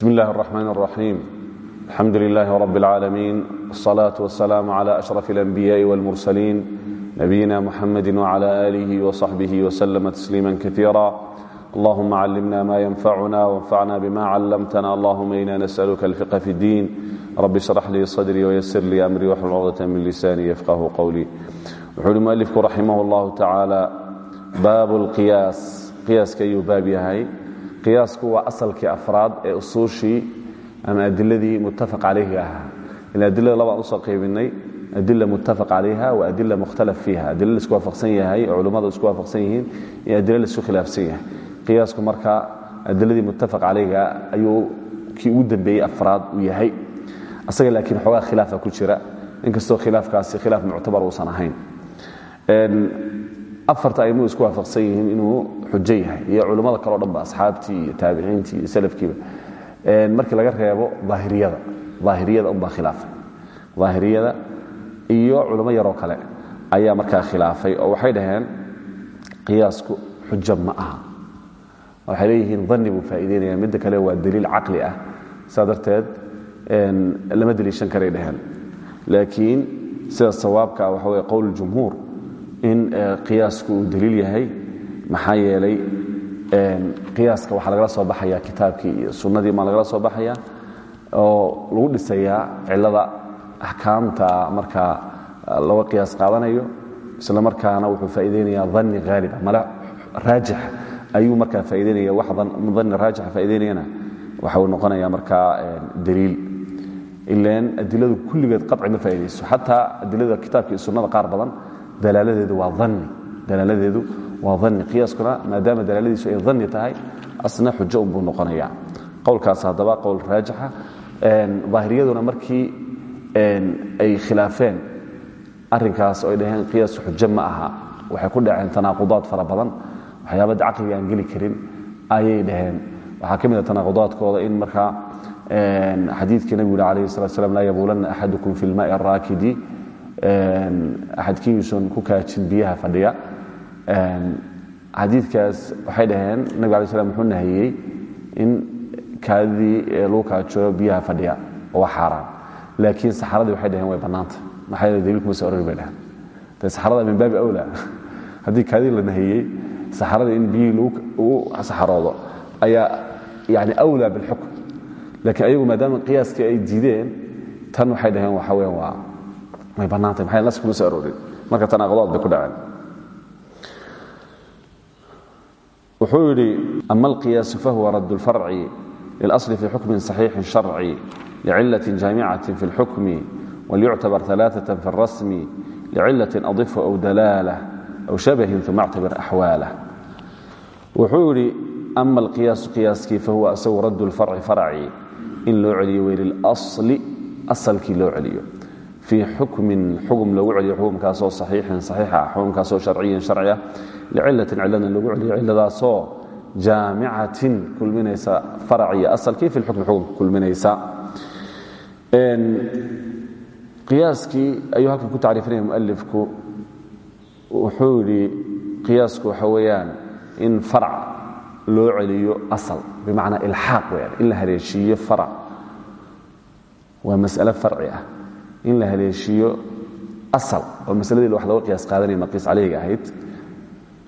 بسم الله الرحمن الرحيم الحمد لله رب العالمين الصلاة والسلام على أشرف الأنبياء والمرسلين نبينا محمد وعلى آله وصحبه وسلم تسليما كثيرا اللهم علمنا ما ينفعنا وانفعنا بما علمتنا اللهم إنا نسألك الفقه في الدين رب اشرح لي صدري ويسر لي أمري واحلل عقدة من لساني يفقه قولي وحول مؤلفك رحمه الله تعالى باب القياس قياس كي باب يهي qiyaasku waa asalkii afraad ee usuushii ama adiladii muttafaq calayhi ahaa. Ila adilada labaan u soo qaybinay adila muttafaq calayha wa adila mukhtalaf fiiha. Adila la isku waafaqsan yahay oo culummadu isku waafaqsan yihiin iyo adila la isku khilaafsan yahay. Qiyaasku marka adiladii muttafaq calayha ayuu kii ugu dambeeyey afraad uu yahay. Asaga laakiin xoogaa khilaafa ku jira. Inkastoo khilaafkaasi khilaaf muctabar uusan ahayn afarta aimuu isku waafaqsan yihiin inuu xujo yahay. Iyo culummada kaleo dhanba asxaabtii iyo taabiciintii iyo salafkiiba markii laga reebo aahiriyada aahiriyada unbaa khilaafay. Daahiriyada iyo culummo yaroo kale ayaa markaa khilaafay oo waxay dhaheen qiyaasku xujo ma aha. Waxay leeyihiin danni buu faa'iideynaya midda kale waa daliil caqli ah. Saa darteed lama deliishan karay dhaheen. Laakiin sida sawaabka waxa weye qowl jumhuur in qiyaasku uu daliil yahay maxaa yeelay qiyaaska waxaa lagala soo baxaya kitaabkii iyo sunnadii maa lagala soo baxaya oo lagu dhisayaa cilada axkaamta markaa laga qiyaas qaadanayo isla markaana wuxuu faa'iideynaya danni haaliba male raajix. Ayuu markaa faa'iideynaya wax danni raajixa faa'iideynayana waxa uu noqonaya markaa daliil. Ilan adiladu kulligeed qaci ma faa'iidayso xataa adilada kitaabka sunnada qaar badan dalaaladeedu waa anni dalaaladeedu waa danni qiyaaskuna maadaama dalaaladiisu ay danni tahay asna xujo unbuu noqonaya qowlkaas haddaba qowl raajixa daahiriyaduna markii ay khilaafeen arrinkaas oo ay dhaheen qiyaasku xujo ma aha. Waxay ku dhaceen tanaaqudaad fara badan. Waxyaabada caqliga aan geli karin ayay dhaheen. Waxaa ka mid a tanaaqudaadkooda in markaa xadiidkii nabigu yuri alayh salat slam laa yabuulanna axadukum fi lmaai araakidi axadkiiuusan ku kaajin biyaha fadhiya. Xadiikaas waxay dhaheen nabig ala slam wuxuu nahiyey in kaadidii lagu kaajo biyaha fadhiya waa xaaraan laakiin saxaradii waxay dhaheen way bannaanta. Maxaa yeele daliilkuma soo orori bay dhaheen. De saxarada min baabi awla haddii kaadii la nahiyey saxarada in biyihii lagu saxaroodo ayaa yani awlaa bilxukm laakiin ayagu maadaama qiyaaskii ay diideen tan waxay dhaheen waxa weyan waa may bannaantay maxay nas kuma soo aroorin marka tanaaqadaad bay ku dhaceen wuxuu yidhi ama alqiyaasu fahuwa radd اlfarci lilasli fi xukmin صaxiixin sharci licilaة jaamicaة fi اlxukmi walyuctabar ثalaaثaة fi اlrasmi licilaة adifu aw dalaalah aw shabahin uma اctabir axwaalah wuxuu yidhi ama alqiyaasu qiyaaskii fahuwa isagu radd اlfarci farci in loo celiyo wey lilasli asalkii loo celiyo fii xukmin xugum lagu celiyo xukumkaasoo saxiixin saxiixa ah xukumkaasoo sharciyin sharci ah licilatin ciladna lagu celiyo ciladaasoo jaamicatin kulminaysa farac iyo asalkii fi lxukmi xukumka kulminaysa? Qiyaaskii ayuu halkan ku tacriifinaya mualifku wuxuu yidhi qiyaasku waxa weeyaan in farac loo celiyo asal bimacnaa ilxaaq weyaan in la haleeshiiyo farac. Waa mas'ale farci ah in la haleeshiiyo asal oo masaladii wax looga qiyaas qaadanaya maqiis caleyga ahayd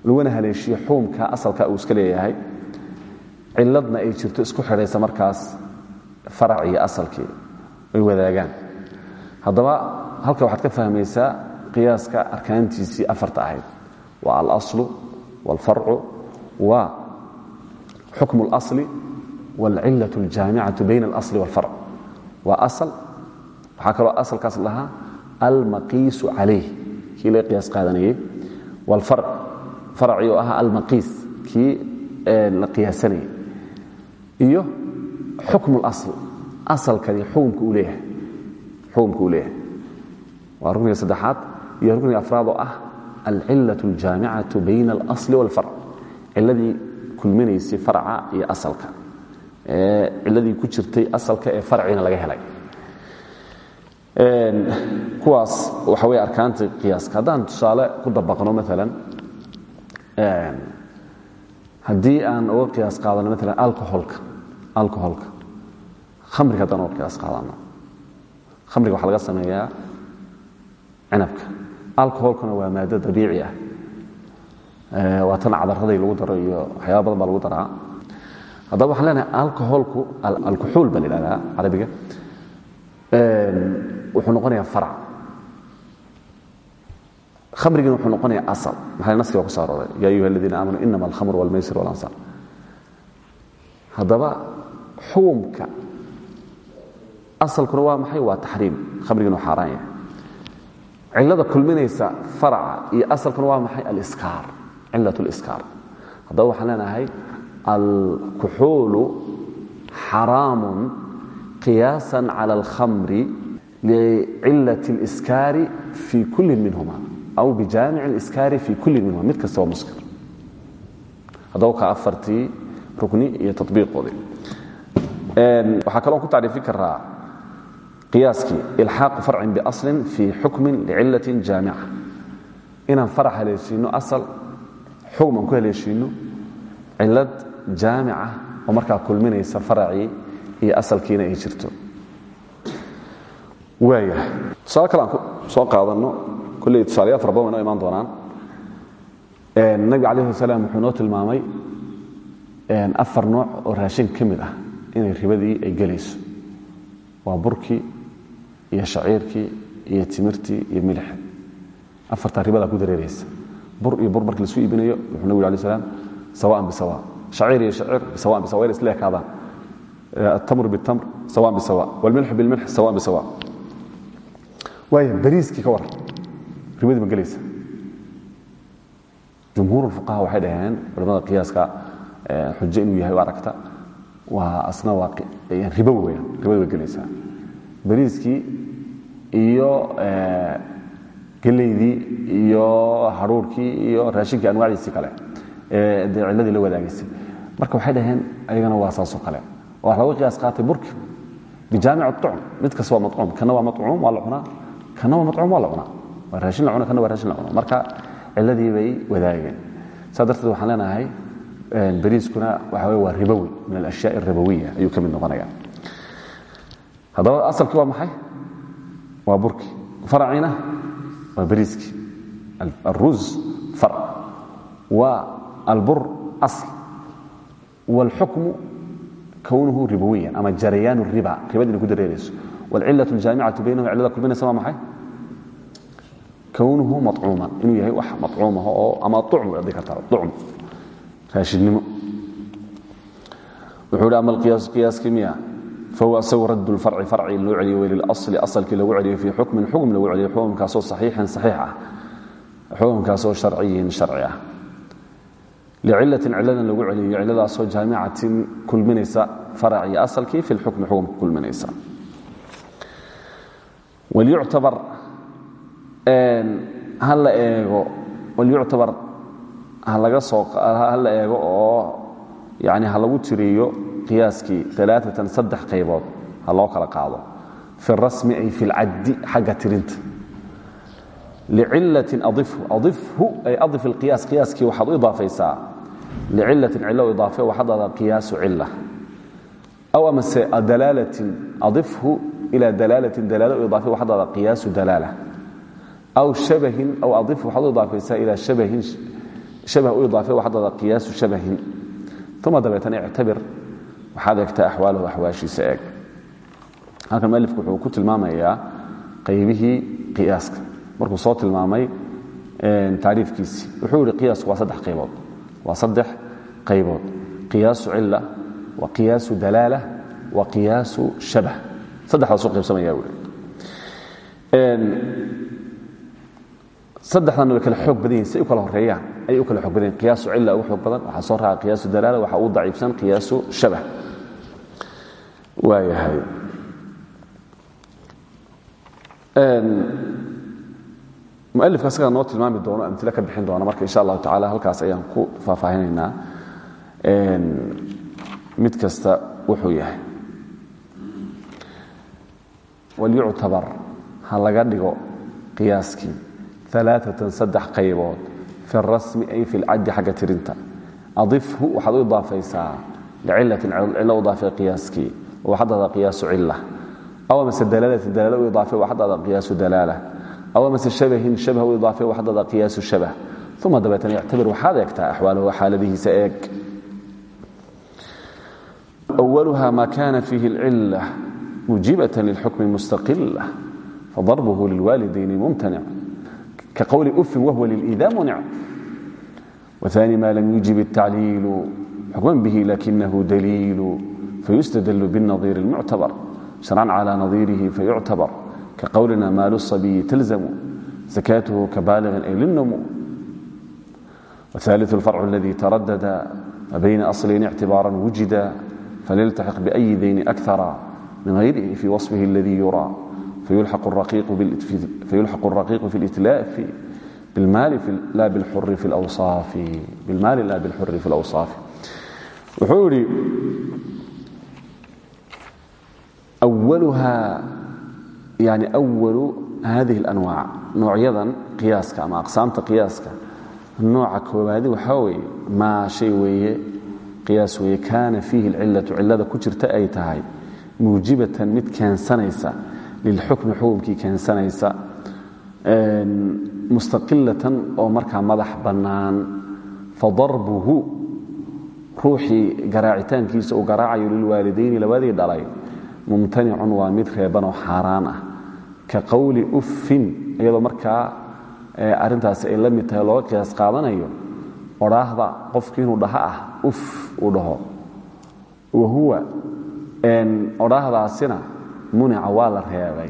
laguna haleeshiyo xukumka asalka uu iska leeyahay ciladna ay jirto isku xidhaysa markaas farac iyo asalkii ay wadaagaan haddaba halka waxaad ka fahmaysaa qiyaaska arkaantiisii afarta ahayd waa alaslu wاlfarcu wa xukmu اlasli wاlcilaة اljaamicaةu bayna اlasli wاlfarc waa asal waxaa kaloo asalkaas lahaa almaqiisu calayh kii laga qiyaas qaadanayey wاlfarc farci oo ahaa almaqiis kii la qiyaasanayay iyo xukm اlasl asalkani xukumka uu leeyahay xukumka uu leeyahay waa rukniga saddexaad iyo rukniga afraad oo ah alcilaة اljaamicaةu bayna اlasl wاlfarc ciladii kulminaysay farca iyo asalka ciladii ku jirtay asalka ee farcina laga helay kuwaas waxa wey arkaanta qiyaaska haddaan tusaale ku dabaqno maalan haddii aan uga qiyaas qaadano maalan alcoholka alcoholka khamriga haddaan oo qiyaas qaadano. Khamriga waxaa laga sameeyaa cinabka. Alcoholkuna waa maado dabiici ah. Waa tan cadaraday lagu daro iyo waxyaaba baa lagu daraa. Haddaba waxaan leenahay alcoholku alkuxuul baa la yidhahdaa carabiga wuxuu noqonayaa farac. Khamrigina wuxuu noqonayaa asal. Maxaa naskiga ku soo arooray? Yaa ayuha aladiina aamanuu inama alkhamr walmaysir walansaar haddaba xukumka asalkuna waa maxay? Waa taxriim. Khamrigina u xaaraan yahay. Cilada kulminaysa faraca iyo asalkuna waa maxay? Aliskaar. Cilat liskaar haddaba waxaan leenahay alkuxuulu xaraamun qiyaasa cala alkhamri licilat اliskaari fi kulli minhuma aw bijaamic اliskaari fi kulli minhuma mid kasta waa muskir haddaba ka afartii rukni iyo tabiiqoodii waxaa kaloo ku tacriifin karaa qiyaaskii ilxaaqu farcin biaslin fii xukmin licilatin jaamica inaan farac haleeshiinno asal xukm aan ku haleeshiinno cilad jaamica oo markaa kulminaysa faracii iyo asalkiina ay jirto waayahay tusaale kale aan soo qaadanno kolley tusaalayaal fara badan way noo imaan doonaan. Nabiga calah salaam wuxuu noo tilmaamay afar nooc oo raashin ka mid ah inay ribadii ay gelayso. Waa burkii iyo shaciirkii iyo timirtii iyo milixi. Afartaa ribadaa ku dareeraysa. Bur iyo bur markii lasu iibinayo wuxuu nabigu alay slam sawaan bisawa haciir iyo haciir sawaan bisawa inay isleekaadaan atamr bitamr sawaan bisawa wlmilxu bilmilx sawaan bisawa waaya bariiskii ka waran. Ribadii ma jumhuur الfuqaha waxay dhaheen culamada qiyaaska xujo inuu yahay aragta. Waa asna waa ribo weyaan ribada way bariiskii iyo geleydii iyo haruurkii iyo raashinkii anwaacdiisii kale ee dee la wadaagaysay. Marka waxay dhaheen ayagana waa saasoo kale. Oo looga qiyaas qaatay burki bijaamic ucum mid kasta waa kana waa macuum waa la cunaa kana waa macuum waa la cunaa waa raashin la cuna kana waa raashin la cuna marka cilladii bay wadaageen saa darteed waxaan leenahay bariiskuna waxa wey waa ribowi min alashyaa aribowiya ayuu ka mid noqonaya haddaba asalkii waa maxay waa burki faraciina waa bariiskii alruz farc waa albur asl wاlxukmu kwnuhu ribowiyan ama jarayaan riba ribad inay ku dareerayso wاlcilaة اljaamicatu baynahum cilada kulminaysa waa maxay Kwnuhu macuuman inuu yahay wax macuumah oo ama ucm adii kartaa ucm raashinnimo wuxuu hi ama alqiyaas qiyaaskii miya? Fahuwa asagu radd اlfarci farci loo celiyo lilasli asalkii lagu celiyo fii xukmin xukm lagu celiyo xukumkaasoo saxiixin saxiix ah xukumkaasoo sharciyin sharci ah. Licilatin ciladan lagu celiyo ciladaasoo jaamicatin kulminaysa farac iyo asalkii fi lxukmi xukumka kulminaysa. Walyuctabar ha la eego walyuctabar ha la eego oo yani ha lagu tiriyo qiyaaskii alaaatan saddex qaybood ha loo kala qaado. Fi rasmi ay fi lcaddi xagga tirinta. Lcilatin aifhu aifhu ay aif اlqiyaas qiyaaskii waxaad u idaafaysaa. Licilatin cilo idaafe waxaad qiyaasu cila aw amase dalaalatin adifhu ila dalaalatin dalaalo idaafe waxaad ada qiyaasu dalaala aw shabahin aw adif waxaad u idaafaysaa ilaa shabahin shabah u idaafe waxaad ada qiyaasu shabahin uma dabeetana ictabir waxaad eegtaa axwaalahu axwaashiisa eeg halkan mualifku wuxuu ku tilmaamayaa qaybihii qiyaaska markuu soo tilmaamay taariifkiisii wuxuu yihi qiyaasku waa saddex qaybood waa saddex qaybood qiyaasu cila wa qiyaasu dalaala wa qiyaasu shabah saddexdan way kala xoog badan si u kala horeeyaan ayay u kala xoog badan yihiin cila ugu badan waxaa soo raaca qiyaasu dalaala waxaa ugu daciifsan qiyaasu shabah. Waayahay. Mualifka asagaa noo tilmaami doono amtile ka bixin doona marka insha allahu tacala halkaas ayaan ku faahfaahinaynaa. Mid kasta wuxuu yahay. Walyuctabar ha laga dhigo qiyaaskii alaaatan saddex qaybood fi rasmi ay fi lcaddi xagga tirinta adifhu waxaad u idaafaysaa licilatin cilo idaafay qiyaaskii waxaad dhahdaa qiyaasu cila aw mase dalaalati dalaala u idaafe waxaad dhahdaa qiyaasu dalaala aw mase shabahin shabah u idaafe waxaad dhahdaa qiyaasu shabah uma dabeetana ictabir waxaad eegtaa axwaalahu xaaladihiisa eeg أولها ما كان فيه العلة موجبة للحكم مستقلة فضربه للوالدين ممتنع كقول أف وهو للإيذاء منع وثاني ما لم يجب التعليل حكما به لكنه دليل فيستدل بالنظير المعتبر شرعا على نظيره فيعتبر كقولنا مال الصبي تلزم زكاته كبالغ أي للنمو وثالث الفرع الذي تردد بين أصلين اعتبارا وجدا فليلتحق بأي دين أكثر من غيره في وصفه الذي يرى فيلحق الرقيق, فيلحق الرقيق في الإتلاف بالمال في لا بالحر في الأوصاف بالمال لا بالحر في الأوصاف وحوري أولها يعني أول هذه الأنواع نوع يضا قياسك أما أقسامت قياسك النوع كوبادي وحوي ما شيء ويه qiyaas weye kaana fiihi alcillatu cillada ku jirta ay tahay muujibatan mid keensanaysa lilxukmi xukumkii keensanaysa mustaqilatan oo markaa madax bannaan fadarbuhu ruuxii garaacitaankiisa uu garaacayo lilwaalidayni labadii dhalay mumtanicun waa mid reebanoo xaaraan ah ka qowli uffin iyadoo markaa arrintaasi ay la mid tahay looga qiyaas qaadanayo odhaahda qofki inuu dhaha ah uf uu dhaho wahuwa odhaahdaasina munica waa la reebay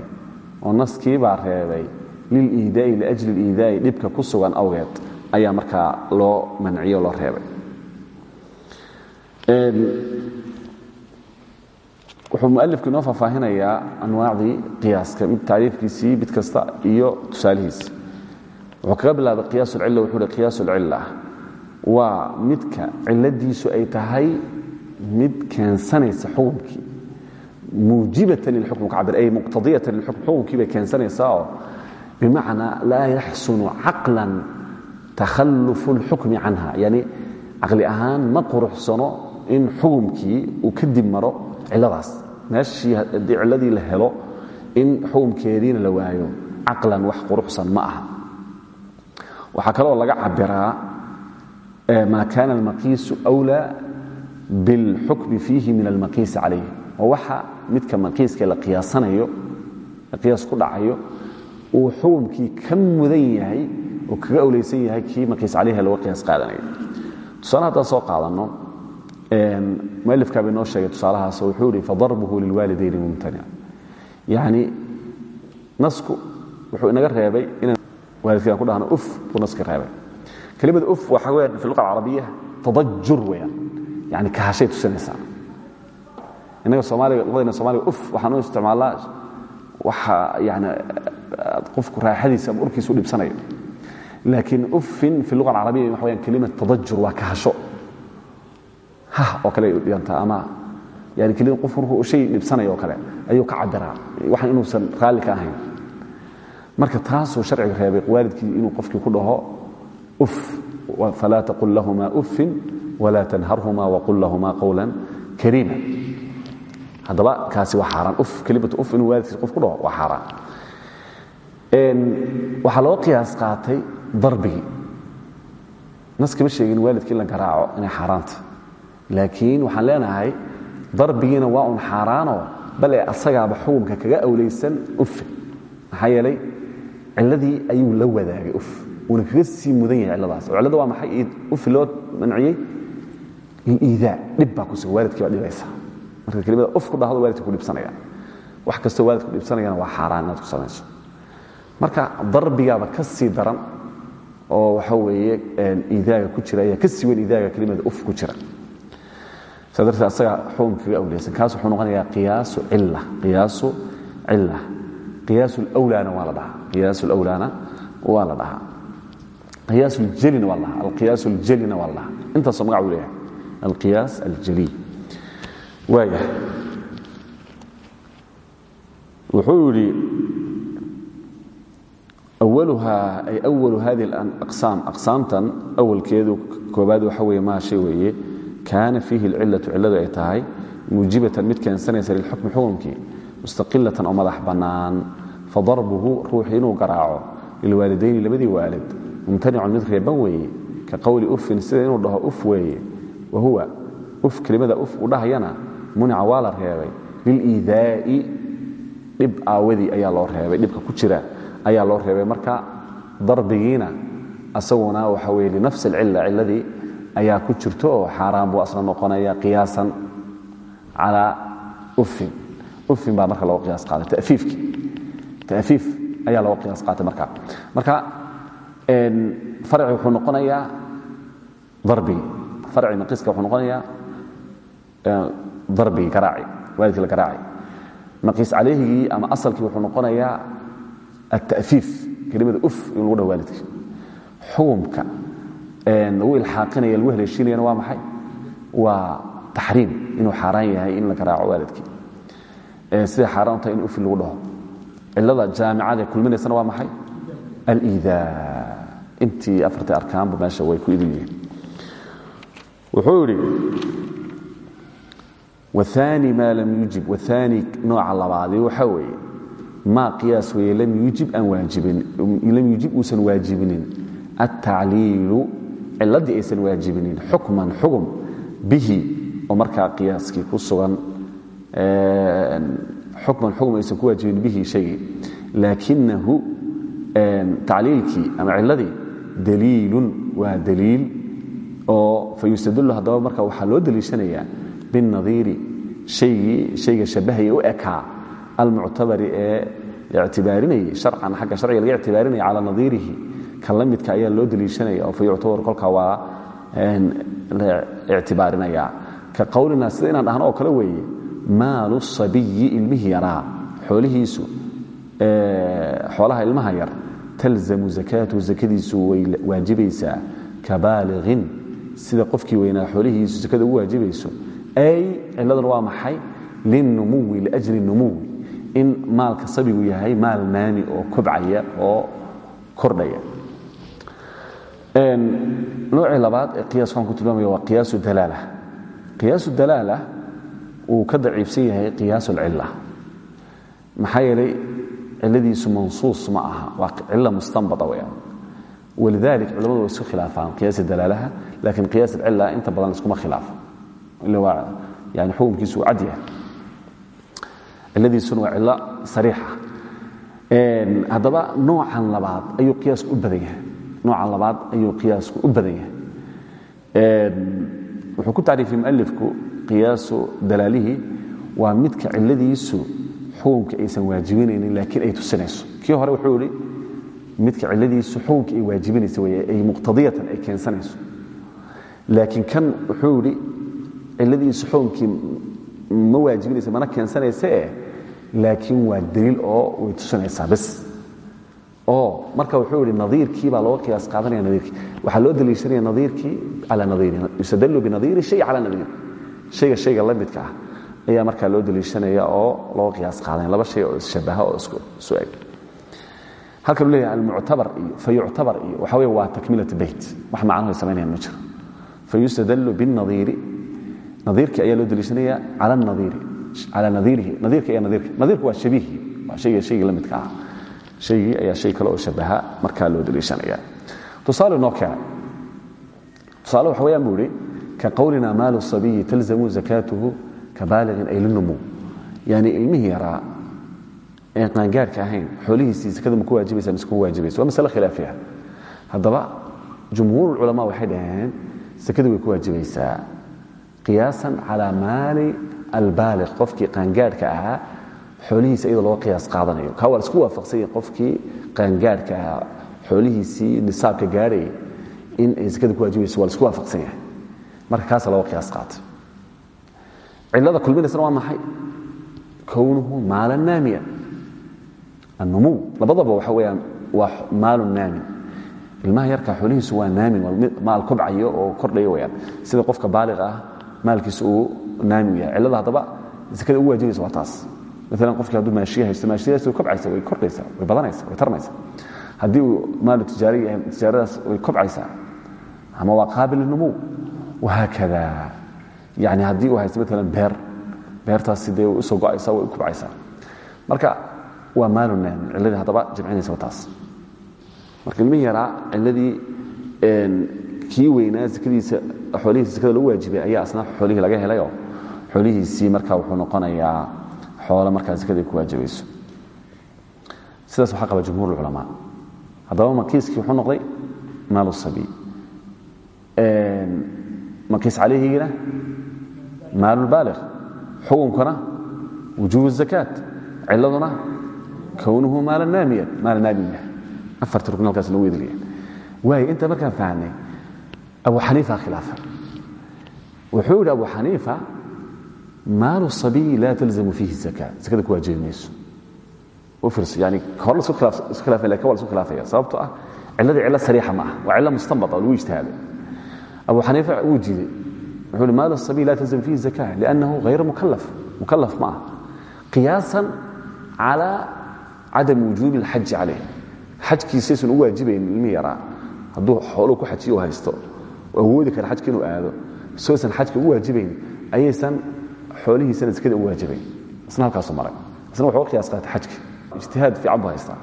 oo naskiibaa reebay liliidaai liajli liidaai dhibka ku sugan awgeed ayaa markaa loo manciyo loo reebay. Wuxuu mualifku inoo faahfaahinayaa anwaacdii qiyaaska mid tacriifkiisii mid kasta iyo tusaalihiisi wuxuu kaga bilaabay qiyaas ulcilla wuxuu hi qiyaas ulcilla waa midka ciladiisu ay tahay mid keensanaysa xukunkii muujibatan lilxukm cabir ay muqtadiyatan lilxukm xukunkii bay keensanaysaa oo bimacnaa laa yaxsunu caqlan takhallufu اlxukmi canha yani caqli ahaan ma quruxsano in xukumkii uu kadib maro ciladaas meeshii haddii ciladii la helo in xukumkeediina la waayo caqlan wax quruxsan ma aha waxaa kaleoo laga cabiraa ma kana almaqiisu wlaa bilxukmi fiihi min almaqiisi calayh oo waxa midka maqiiska la qiyaasanayo qiyaas ku dhacayo uu xukumkii ka mudan yahay oo kaga awlaysan yahay kii maqiis calayha looga qiyaas qaadanayo. Tusaale haddaan soo qaadanno mualifkaa bay noo sheegay tusaalahaas wuxuu ihi fadarbuhu lilwaalidayni mumtanic. Yacni nasku wuxuu inaga reebay inaan waalidkaan ku dhahno uf buu naska reebay. Kelimada uf waxa weyaan fi luqa alcarabiya tadajur weyaan yani kahashay tusinaysaa innaga soomaaliga luqadayna soomaliga uf waxaan u isticmaalnaa. Waxa yani qofku raaxadiisa ama u dhibsanayo laakiin uffin fi luqa alcarabiya waxa weyaan kelimad tadajur waa kahasho hah oo kale ay dhigantaa ama yani kelima qof markuu shay dhibsanayo kale ayuu ka cabiraa waxan inuusan raalli ka ahayn. Marka taasuu sharciga reebay waalidkii inuu qofkii ku dhaho uf falaa taqul lahuma uffin walaa tanharhuma waqul lahuma qowla kariima haddaba kaasi waa xaaraan. Uf kelimatu uf inuu waalidkiisa qof ku dhaho waa xaaraan. Waxaa loo qiyaas qaatay darbigii naskama sheegin waalidkii in la garaaco inay xaaraanta. Laakiin waxaan leenahay darbigiina waa un xaaraanoo bale asagaaba xukumka kaga awlaysan ufe maxaa yeelay ciladii ayuu la wadaagay uf. Uuna kaga sii mudan yahay ciladaas oo waa maxay? Ufi loo manciyey? Liiidaa dhib baa kusugan waalidkii baa dhibaysa marka kelimada uf ku dhahdo waalidka ku dhibsanaya. Wax kastoo waalidku dhibsanayana waa xaaraan inaad ku samayso. Marka darbigaaba ka sii daran oo waxa weeye iidaaga ku jira ayaa ka sii weyn iidaaga kelimada uf ku jira. Saa darteed asaga xukunka kaga awlaysan kaas wuxuu noqonayaa qiyaasu cilla qiyaasu cilla. Qiyaasu lwlaana waa la dhahaa. Qiyaasu lwlaana waa la dhahaa. Qiyaas aljelina waa la dhahaa. Alqiyaas aljeli waaya wuxuu yidhi awaluha ay awalu hadi aqsaam. Aqsaamtan awalkeedu koobaad waxa weeye maa shay weeye kaana fiihi alcillatu cilladu ay tahay muujibatan mid keensanaysa lilxukmi xukumkii mustaqilatan oo madax bannaan. Fadarbuhu ruuxii inuu garaaco lilwaalidayni labadii waalid mumtanicun mid reeban weeye ka qowli ufin sida inuu dhaho uf weeye wa huwa uf kelimada uf uu dhahayana munica waa la reebay. Liliidaa'i dhib aawadii ayaa loo reebay. Dhibka ku jira ayaa loo reebay. Marka darbigiina asaguna waxa weye linafsi alcilla cilladii ayaa ku jirto oo xaaraan buu asna noqonaya qiyaasan calaa ufin ufin baa marka looga qiyaas qaaday tafiifki. Tafiif ayaa looga qiyaas qaatay marka. Marka farci wuxuu noqonayaa darbigi farci naqiiska wuxuu noqonayaa naqiis calayhigii ama asalkii wuxuu noqonayaa atafiif kelimada uf in lagu dhaho waalidkii xukumka lagu ilxaaqinaya lagu haleeshiinayana waa maxay? Waa taxriim inuu xaaraan yahay in la garaaco waalidkii. Siday xaaraan u tahay in ufi lagu dhaho. Cilada jaamicada kulminaysana waa maxay? Aliidaa. Intii afartii arkaanba meesha way ku idin yihiin. Wuxuu yidhi waani maa lam yujib. Waani nooca labaadi waxa weeye maa qiyaas weeye lam yujib uusan waajibinin. Altacliilu ciladii aysan waajibinin xukman xugum bihi oo markaa qiyaaskii ku sugan xukman xugum aysan ku waajibin bihi shaygii laakinahu tacliilkii ama ciladii daliilun waa daliil oo fayustadulu haddaba marka waxaa binnadiiri haygii shayga shabahaya u ekaa almuctabari ee ictibaarinayay sharcan xagga sharciga laga ictibaarinaya calaa nadiirihi ka la ayaa loo daliishanaya oo fa yuctabar kolkaa waa la ictibaarinaya ka qowlina sida inaan dhahno oo kale weeye maalu sabiyi ilmihii yaraa xoolihiisu xoolaha ilmaha yar talzamu zakaatuhu zakadiisu way waajibaysaa ka sida qofkii weynaa xoolihiisu zakada ugu waajibayso ay ciladuna waa maxay? Linumuwi liajli numuwi. In maalka sabigu yahay maal naami oo kobcaya oo kordhaya. Noocii labaad ee qiyaas waxaan ku tilmaamaya waa qiyaasu dalaala. Qiyaasu dalaala wuu ka daciifsan yahay qiyaas alcilla maxaa yeelay ciladiisu mansuus ma aha. Waa cilo mustanbata weyaan walidalik culamadu way isku khilaafaan qiyaasi dalaalaha laakiin qiyaas alcilla inta badan iskuma khilaafo uu cad yahay ciladiisuna waa cilo sariixa haddaba noocan labaad ayuu qiyaasku u badan yahay noocan labaad ayuu qiyaasku u badan yahay wuxuu ku tacriifiyey mualifku qiyaasu dalaalihi waa midka ciladiisu xukumka aysan waajibinaynin laakiin ay tusinayso kii hore wuxuu idhi midka ciladiisu xukumka ay waajibinaysa wey ay muqtadiyatan ay keensanayso laakiin kan wuxuu idhi ciladiisu xukumkii ma waajibinaysa mana keensanaysae laakiin waa daliil oo way tusinaysaa bas oo marka wuxuu idhi nadiirkii baa looga qiyaas qaadanaya nadiirkii. Waxaa loo daliishanaya nadiirkii calaa nadiiri yustadallu binadiiri shay cala nadiir shayga shayga la midka ah ayaa markaa loo daliishanaya oo looga qiyaas qaadanaya. Laba shay oo isshabaha oo isu eg halkan uu leeyahay almuctabar iyo fayuctabar iyo waxa weeye waa takmilat beyt wax macnuhu ay samaynayaan ma jiro. Fayustadallu binnadiiri nadiirkii ayaa loo daliishanaya calaa nadiirihi. Nadiirka iyo nadiirka nadiirku waa shabiihi. Waa shayga shaygii la midka ah shaygii ayaa shay kale oo shabaha markaa loo daliishanaya tusaale noo keenay. Tusaale waxa weeyaan buu idhi ka qowlina maalu sabiyi talzamu zakaatuhu ka baaliqin ay linumu yani ilmihii yaraa ee qaangaarhka ahayn xoolihiisii sakada ku waajibaysa mise waajibaysa waa masale khilaafiya haddaba jumhuur culamaa waxay dhaheen sakada way ku waajibaysaa qiyaasan calaa maali albaaliq qofkii qaangaarhka ahaa xoolihiisi iyadoo looga qiyaas qaadanayo. Kaa waa isku waafaqsanya qofkii qaangaarhka ahaa xoolihiisii nisaabka gaadhayay in ay sakada ku waajibayso waa isku waafaqsan yahay marka kaasa looga qiyaas qaatay cilada kulminaysana waa maxay? Kownuhu maalan naamiya. Annumuw labadaba waxa weeyaan waa maalun naamin. Ilmaha yarka xoolihiisu waa naamin maal kobcayo oo kordhaya weyaan sida qofka baaliq ah maalkiisa uu naamin yahay. Cillada haddaba sakada ugu waajibaysa waa taas. Maalan qofkii hadduu maashiya haysto maashiyadaas way kobcaysa way kordhaysa way badanaysa way tarmaysa haddii uu maalu tijaari yahay tijaaradaas way kobcaysaa ama waa qaabil linumuw wahaakada yani haddii uu haysto maalan beer beertaasi dee u soo go'aysaa way u kubcaysaa marka waa maalu naami cilladii haddaba jamcinaysa taas. Marka ilmihii yaraa cilladii kii weynaa akadiisa xoolihiisa sakada lagu waajibay ayaa asna xoolihii laga helayoo xoolihiisii marka wuxuu noqonayaa xoolo markaa sakada ku waajibayso sidaas waxaa qaba jumhuur ulculamaa haddaba makiiskii wuxuu noqday maalu sabiy makiis calayhigiina maalulbaalig xukunkuna wujuub الzakaat ciladuna kownuhu maala naamiya maala naamiya afarta rukn halkaas lagu edilaya waayo inta markaan fahnay abu xaniifa khilaafay wuxuu yidhi abu xaniifa maalu sabiyi laa talzamu fiihi zaka sakada ku waajibi mayso yani hore la isku khilaafay laakiin waa la isku khilaafaya. Sababto ah cilladii cillo sariixa ma ah waa mustanbata oo lagu abu xaniifa wuu wuxuu maalu sabiyi laa talzamu fiihi zaka liannahu hayra mukalaf mukalaf ma ah qiyaasan calaa cadami wujuubi alxaji calayh xajkiisaysan waajibayn ilmi yaraa. Hadduu ku xajiyo haysto awoodi kara xajka inuu aado soysan xajka u waajibayn ayaysan xoolihiisana zakada u waajibayn. Isna halkaasu maray. Isna wuxuu qiyaas qaatay xajki ijtihaad fiican buu haystaa.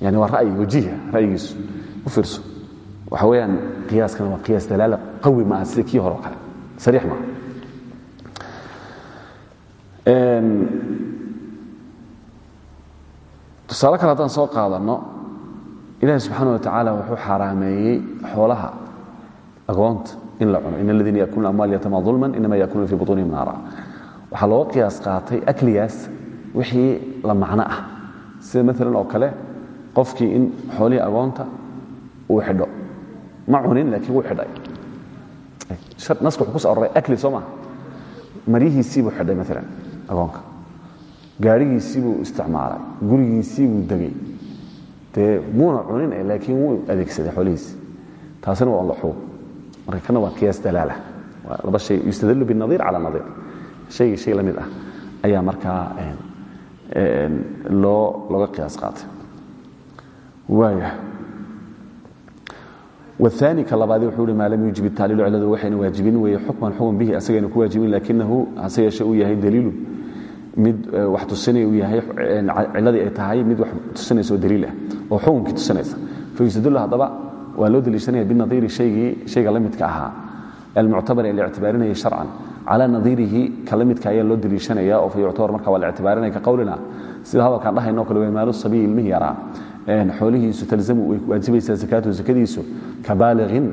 Yani waa ra'yi wajiha ra'yigiisu. U fiirso. Waxa weeyaan qiyaaskana waa qiyaas dalaala qawi maaha sida kii hore o kale. Sariix maaha. Tusaale kale haddaan soo qaadanno ilahi subxaana wa tacaala wuxuu xaaraameeyey xoolaha agoonta in la cuno in aladiina yakuluna amwaal yatama ulman yakuluna fii butuunihim naara waxaa looga qiyaas qaatay akligaas wixii la macno ah sida maalan oo kale qofkii in xoolihii agoonta uu xidho ma cunin laakiin wuu xidhay naska wuxuu ku so akli soo maa maryihiisii xidhay maalan agoonka gaadhigiisii buu isticmaalay gurigiisii buu degay dee muuna cunin laakiin wuu adeegsaday xoolihiisi taasina waa laxuub marka kana waa qiyaas dalaala waa laba shay yustadallu binadiir cala nadiir shayga shay la mid ah ayaa markaa loo looga qiyaas qaatay waaya والثاني كلبادي وحول ما لم يجب التعليل على وحين واجبين وهي حكما حكم به أسجن كو واجبين لكنه هسي شيء يهي دليل mid wax tusinay uu yahay ciladii ay tahay mid wax tusinaysa oo daliil ah oo xukunkii tusinaysa fayusadullu haddaba waa loo daliishanaya binadiiri shaygii shayga la midka ahaa. Almuctabar ee la ictibaarinaya sharcan. Calaa nadiirihi ka midka ayaa loo daliishanaya oo fayuctabar marka waa la ictibaarinaya ka qowlina sida hadalkaan dhahayno kale waa maalu sabiyi ilmihi yaraa xoolihiisu talzamu way waajibaysaa zakaatuhu zakadiisu ka baaliqin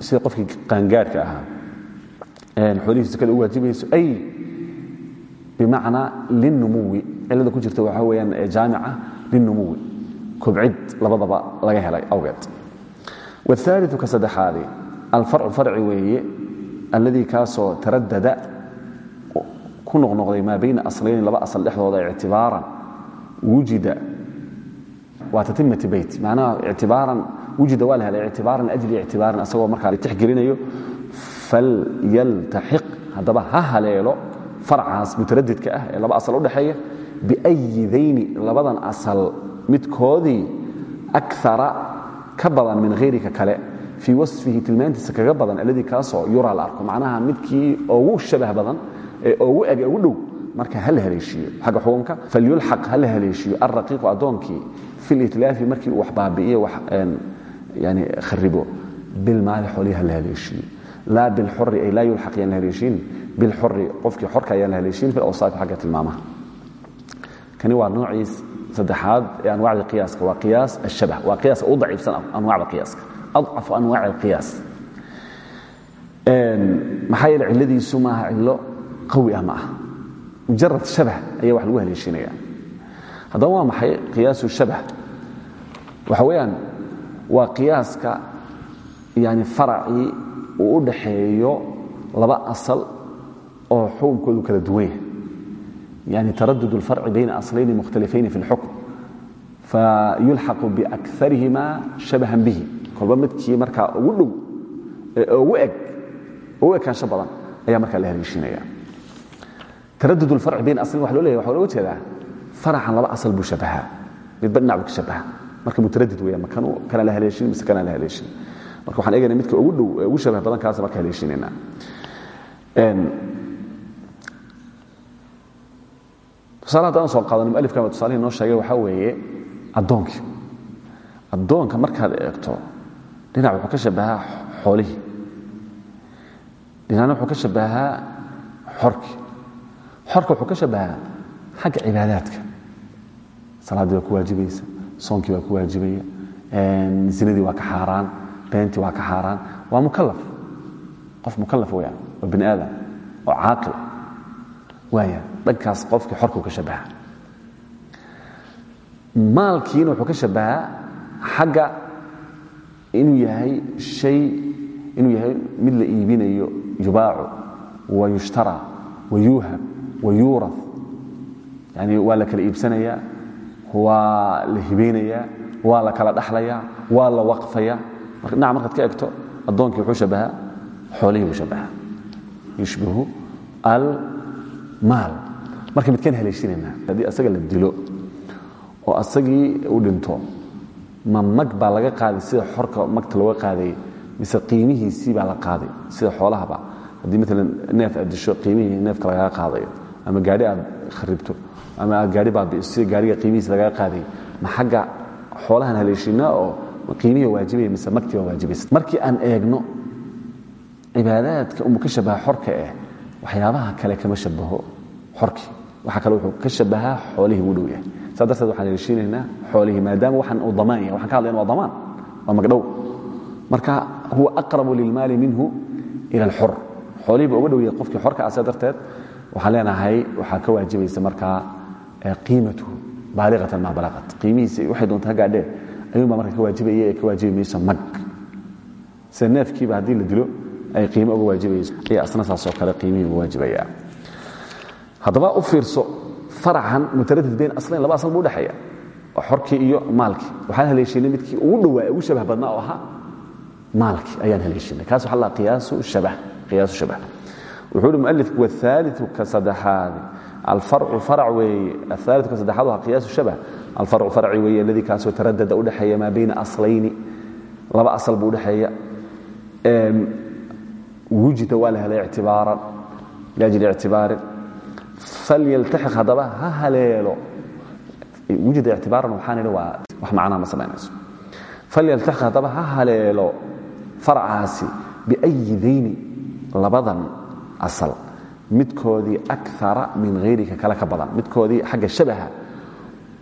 sida qofkii qaangaadhka ahaa. Xoolihiisu zakada u ay bimacnaa linumuwi cilada ku jirta waxaa weyaan jaamica linumuwi kobcid labadaba laga helay awgeed wاثaaliثu ka saddexaadi alfarcu farci weeye alladii kaasoo taradada ku noqnoqday maa bayna aslayni laba asal dhexdooda ictibaaran wujida waa tatimati beyt macnaha ictibaaran wujida waa la helay ictibaaran ajli ictibaaran asagoo markaa la tixgelinayo falyaltaxiq haddaba ha haleelo farcaas mutaradidka ah ee laba asal udhaxeeya biayidayni labadan asal midkoodii akara ka badan min hayrika kale fii wasfihi tilmaantiisa kaga badan alladii kaasoo yuraa la arko. Macnaha midkii ugu shabah badan ee ugu eg ugu dhow marka ha la haleeshiiyo xagga xukunka falyulxaq ha la haleeshiiyo alraqiiqu addoonkii fi litlaafi markii uu wax baabi'iyo wax yani kharibo bilmaali xoolihi ha la haleeshiiyo laa bilxuri ay laa yulxaq yaan la haleeshiin bilxuri qofkii xorka ayaan la haleeshiin filawsaafi xagga tilmaamaha. Kani waa noociis saddexaad ee anwaacda qiyaaska waa qiyaas ashabah. Waa qiyaaska ugu daciifsan anwaacda qiyaaska. Adcafu anwaac alqiyaas. Maxaa yeele cilladiisu maaha cillo qawi ah ma aha. Mujarad shabah ayaa wax lagu haleeshiinaya haddaba waa maxay? Qiyaasu shabah. Waxa weeyaan waa qiyaaska yani faracii u dhaxeeyo laba asal oo xukunkoodu kala duwan yahay yani taradud اlfarci bayna aslayni mukhtalifayni fi اlxukm fayulxaqu biakarihima shabahan bihi kolba midkii markaa ugu dhow ee ugu eg ugu ekaansho badan ayaa markaa la haleeshiinaya taradud اlfarci bayna aslayn waxa loo leeyahy waxa looga jeedaa faracan laba asal buu shabahaa midba dhinac buu ka shabaha marka mutaradid weeyaan makanu kana la haleeshin mise kana la haleeshin marka waxaan eegayna midka ugu dhow ee ugu shabah badan kaasa marka haleeshinayna tusaale haddaan soo qaadano mualifkama tusaalihii noo sheegay waxaa weeye addoonkii addoonka markaad eegto dhinac wuxuu ka shabahaa xoolihii. Dhinacna wuxuu ka shabahaa xorkii xorka wuxuu ka shabahaa xagga cibaadaadka. Salaaddii baa ku waajibaysa soonkii baa ku waajibaya zinadii waa ka xaaraan beentii waa ka xaaraan. Waa mukalaf qof mukalaf weyaan waa bani aadam oo caaqil waaya dhankaas qofkii xorkuu ka shabahaa maalkiina wuxuu ka shabahaa xagga inuu yahay hay inuu yahay mid la iibinayo yubaacu wa yushtara wa yuuhab wa yuura yani waa la kala iibsanayaa waa la hibaynayaa waa la kala dhaxlayaa waa la waqfaya dhinaca markaad ka egto addoonkii wuxuu shabahaa xoolihii buu shabahaa yushbihu almaal marka midkaan haleeshinaynaa haddii asaga la dilo oo asagii uu dhinto ma mag baa laga qaaday sida xorka magta looga qaadayay mise qiimihiisii baa la qaaday sida xoolahaba haddii maalan neef aad disho qiimihii neefka lagaga qaadayo ama gaari aad kharibto ama aad gaari baabi'iso sida gaariga qiimihiisi lagaga qaadayay ma xagga xoolahan haleeshinaa oo qiimihii waajibaya mise magtii baa waajibaysa markii aan eegno cibaadaadka shabaha xorka eh waxyaabaha kale kama shabaho xorkii waxa kale wuxuu ka shabahaa xoolihii buu dhow yahay. Saa darteed waxaan heshiinaynaa xoolihii maadaama waxan uu damaan yahay. Waxan ka hadlayna waa damaan waa magdhow. Marka huwa aqrabu lilmaali minhu ila alxor xoolihii buu uga dhow yahay qofkii xorka ah saa darteed waxaan leenahay waxaa ka waajibaysa markaa qiimatuhu baaliqatan maa balaqat. Qiimihiisa waxay doonta ha gaadhee. Ayuunbaa marka ka waajibaya ee ka waajibi mayso mag. Sida neefkiiba haddii la dilo ay qiimo uga waajibayso ayaa asna saasoo kale qiimihii uga waajibaya haddaba u fiirso faracan mutaradid bayn aslayn laba asal buu udhexeeya xorkii iyo maalkii. Waxaan haleeshinay midkii ugu dhowaa ugu shabah badnaa oo ahaa maalkii. Ayaan haleeshinay kaas waxa la qiyaasu shabah qiyaasu shabah. Wuxuu yidhi mualifku wathaliثu ka saddexaadi alfarcu farac weeye athaliثu ka saddexaad waa qiyaasu shabah. Alfarcu farci weeye alladii kaasoo taradada udhexeeya maa bayna aslayni. Laba asal buu udhexeeya wujida waa la helay ictibaaran. Liajli ictibaarin falyaltaxiq haddaba ha haleelo. Wujida ictibaaran waxaan idhi waa wax macnaha ma samaynayso falyaltaxiq haddaba ha haleelo farcaasi biayidayni labadan asal. Midkoodii akara min hayrika kale ka badan. Midkoodii xagga shabaha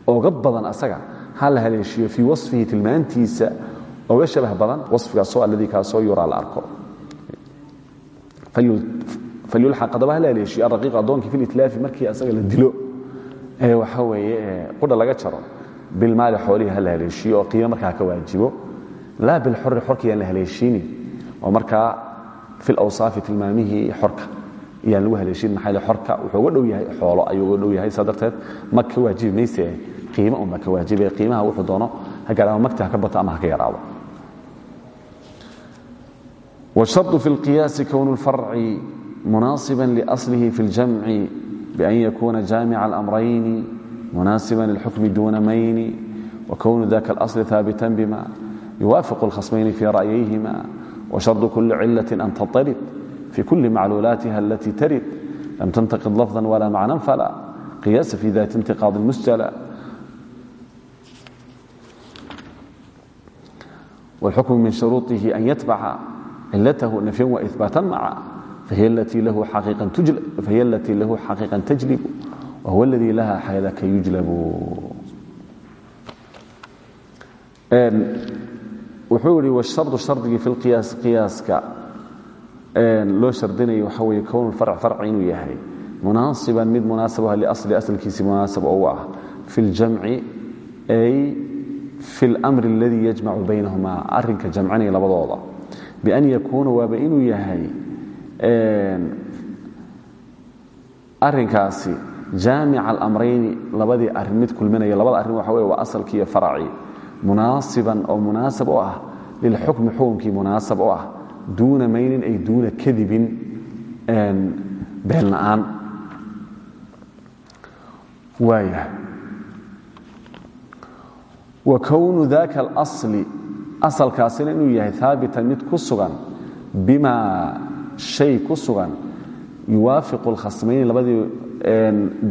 oga badan asaga ha haleeshiyo fii wasfihi tilmaantiisa oga shabah badan wasfigaasoo alladii kaasoo yuraa la arko falyulaq adaba hala haleeshiyo araqiiq addoonkii fi litlaafi markii asaga la dilo ee waxaa weeye qudha laga jaro bilmaali xoolihii hala haleeshiyo oo qiime markaa ka waajibo laa bilxori xorka yaan la haleeshiinin oo markaa filawsaafi tilmaamihii xorka iyaan lagu haleeshin maxaa yeel xorka wuxuu uga dhow yahay xoolo ayuu uga dhow yahay saa darteed mag ka waajibi mayse qiime unba ka waajibe qiimaha wuxuu doono ha gaadhaama magta ha ka bato ama ha ka yaraado washadu fi lqiyaasi kownu lfarci مناصبا لأصله في الجمع بأن يكون جامع الأمرين مناaسبا للحكم دuن مين وكون ذاk الأصل ثابتا بما يوافق الخصمين في رأييهما وشرط كل علة أن تضطرب في كل معلولاتها التي ترد لم تنتقد لفظا ولا معنا فلا قياس في ذات انتقاض المسجلة والحكم من شروطه أن يتبع علته نفيا وإثباتا معا فهي التي له حقيقا تجلب فهي التي له حقيقا تجلب وهو الذي لها حيلك يجلب wuxuu yidhi washardu shardigii fi lqiyaas qiyaaska loo shardinayo waxa weeye kown farc farci inuu yahay munaasiban mid munaasabah liasli asalkiisi munaasab oo u ah fi ljamci ay fi اlmri اladii yajmacu baynahuma arinka jamcinaya labadooda bian yakuuna waaba inuu yahay arinkaasi jaamica alamrayni labadii arrin mid kulminaya labada arrin waxa wey waa asalkii iyo faracii munaasiban oo munaasab u ah lilxukmi xukunkii munaasab u ah maynin ay duuna kadibin been la'aan. Waaya. Wa kownu daka اlasli asalkaasina inuu yahay haabitan mid ku sugan bimaa shay ku sugan yuwaafiqu اlkhasmayni labadii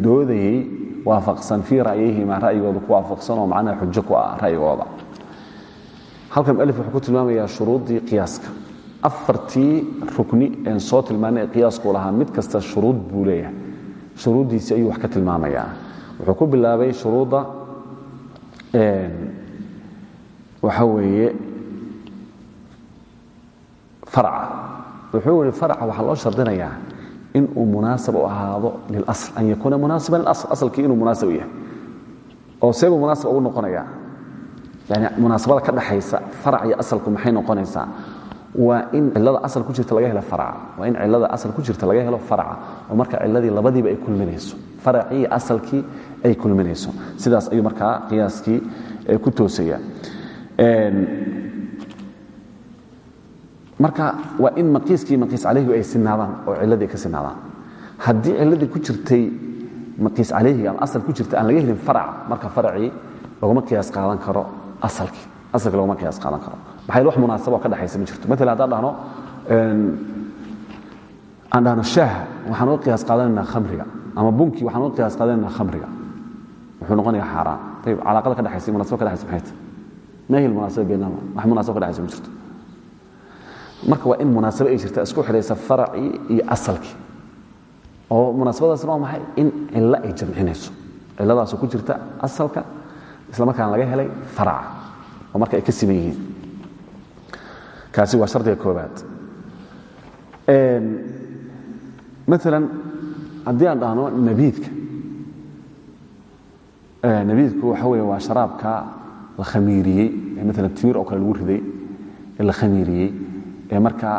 doodayey waafaqsan fii ra'yihima ra'yigooda ku waafaqsan oo macnaha xujo ku ah ra'yigooda. Halkan mualif wuxuu ku tilmaamayaa shuruuddii qiyaaska. Afartii rukni een soo tilmaanay ee qiyaasku lahaa mid kasta shuruud buu leeyahay. Shuruuddiisii ayuu wax ka tilmaamayaa wuxuu ku bilaabay shuruudda waxa weeye farca wuxuu yihi farca waxaa loo shardinayaa in uu munaasab u ahaado lilasl an yakuuna munaasiban lilasl asalkii inuu munaasab yahay. Oo seebuu munaasab ugu noqonayaa. Yani munaasabada ka dhaxaysa farac iyo asalku maxay noqonaysaa? Waa in cilada asal ku jirta laga helo farca waa in cilada asal ku jirta laga helo farca oo marka ciladii labadiiba ay kulminayso faracii asalkii ay kulminayso. Sidaas ayuu markaa qiyaaskii ku toosaya marka waa in maqiiskii maqiis calayhigu ay sinaadaan oo ciladii ka sinaadaan haddii ciladii ku jirtay maqiis calayhiga ama asal ku jirta aan laga helin farac marka faracii laguma qiyaas qaadan karo asalkii. Asalkii laguma qiyaas qaadan karo. Maxaa wax munaasabo oo ka dhaxaysa ma jirto. Maalan haddaan dhahno aan dhahno shaaha waxaan uga qiyaas qaadanaynaa khamriga. Ama bunkii waxaan uga qiyaas qaadanaynaa khamriga. Wuxuu noqonayaa xaaraan. Ayib calaaqada ka dhaxaysa munasabo ka dhaxaysa maxay tahay? Ma hi lmunaasaba baynahuma wax munaasabo ka dhaxaysa ma jirto marka waa in munaasabo ay jirta isku xidhaysa faracii iyo asalkii oo munaasabadaasna waa maxay? In cillo ay jamcinayso. Cilladaasoo ku jirta asalka isla markaana laga helay faraca. Oo marka ay ka siman yihiin. Kaasi waa shardiga koobaad maalan haddii aan dhahno nabiidka. Nabiidku waxa weeye waa sharaabka la khamiiriyey maalan timir oo kale lagu riday ee la khamiiriyey ee markaa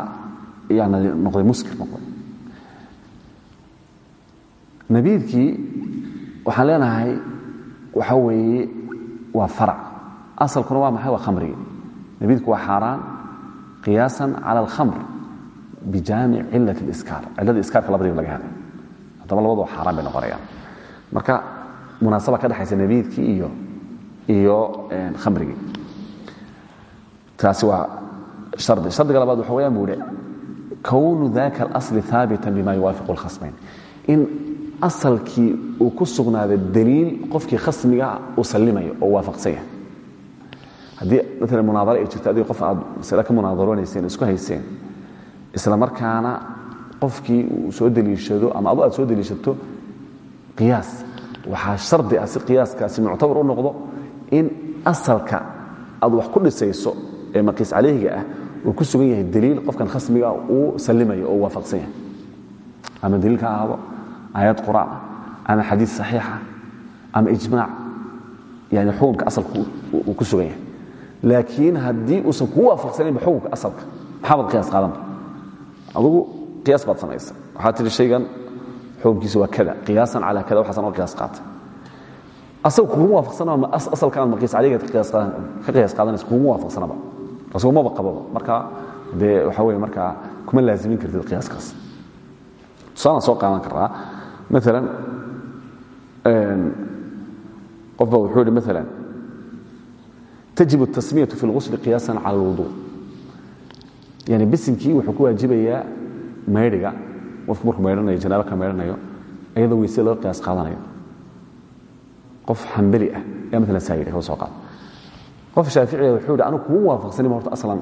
yani noqday muskir noqday nabiidkii waxaan leenahay waxa weeye waa farac. Asalkuna waa maxay? Waa khamrigi nabiidku waa xaaraan qiyaasan cala alkhamr bijaamic cilat اliskaar cilladii iskaarka labadiiba laga helay. Haddaba labadoo xaaraan bay noqonayaan. Marka munaasaba ka dhexaysa nabiidkii iyo iyo khamrigii. Taasi waa hardi shardiga labaad waxa weyaan buu hi kownu daka اlasli haabita bima yuwaafiqu اlkhasmayn in asalkii uu ku sugnaaday daliil qofkii khasmiga uu sallimayo oo waafaqsan yahay. Haddii maalan munaadaro ay jirto adig qof aad masale ka munaadaronayseen isku hayseen isla markaana qofkii uu soo deliishado ama adu aad soo deliishato qiyaas. Waxaa shardi ah si qiyaaskaasi muctabar u noqdo in asalka aad wax ku dhisayso ee maqiis calayhiga ah uu ku sugan yahay daliil qofkan khasmiga uu sallimayo oo waafaqsan yahay ama daliilka ha ahaado aayad ama xadiis saxiixa ama ijmaac yani xukunka asalka uu ku sugan yahay. Laakiin haddii uusan kuu waafaqsanaynba xukunka asalka maxaabad qiyaas qaadanba adugu qiyaas baad samaysa waxaad tihi shaygan xukunkiisa waa kada. Qiyaasan calaa kada waxaasan oo qiyaas qaatay asaga kuguma waafaqsanaba asalka aad maqiis calayga ka qiyaas qaadanaysa kuguma waafaqsanaba rasuulmaba qababa marka dee waxa weye markaa kuma laazimin kartid qiyaaskaas tusaalaan soo qaadan karaa maalan qofba wuxuu yihi maalan tajib الtasmiyatu fi اlغusl qiyaasa cala اlwudu yani bisimkii wuxuu ku waajibayaa maydhiga qofku markuu maydhanayo janaabo ka maydhanayo iyadoo weyse laga qiyaas qaadanayo qof xambeli ah ayaa maalan saa yidhi kaba soo qaad qof shaaficiga wuxuu yidhi anigu kuma waafaqsanima horta aslan.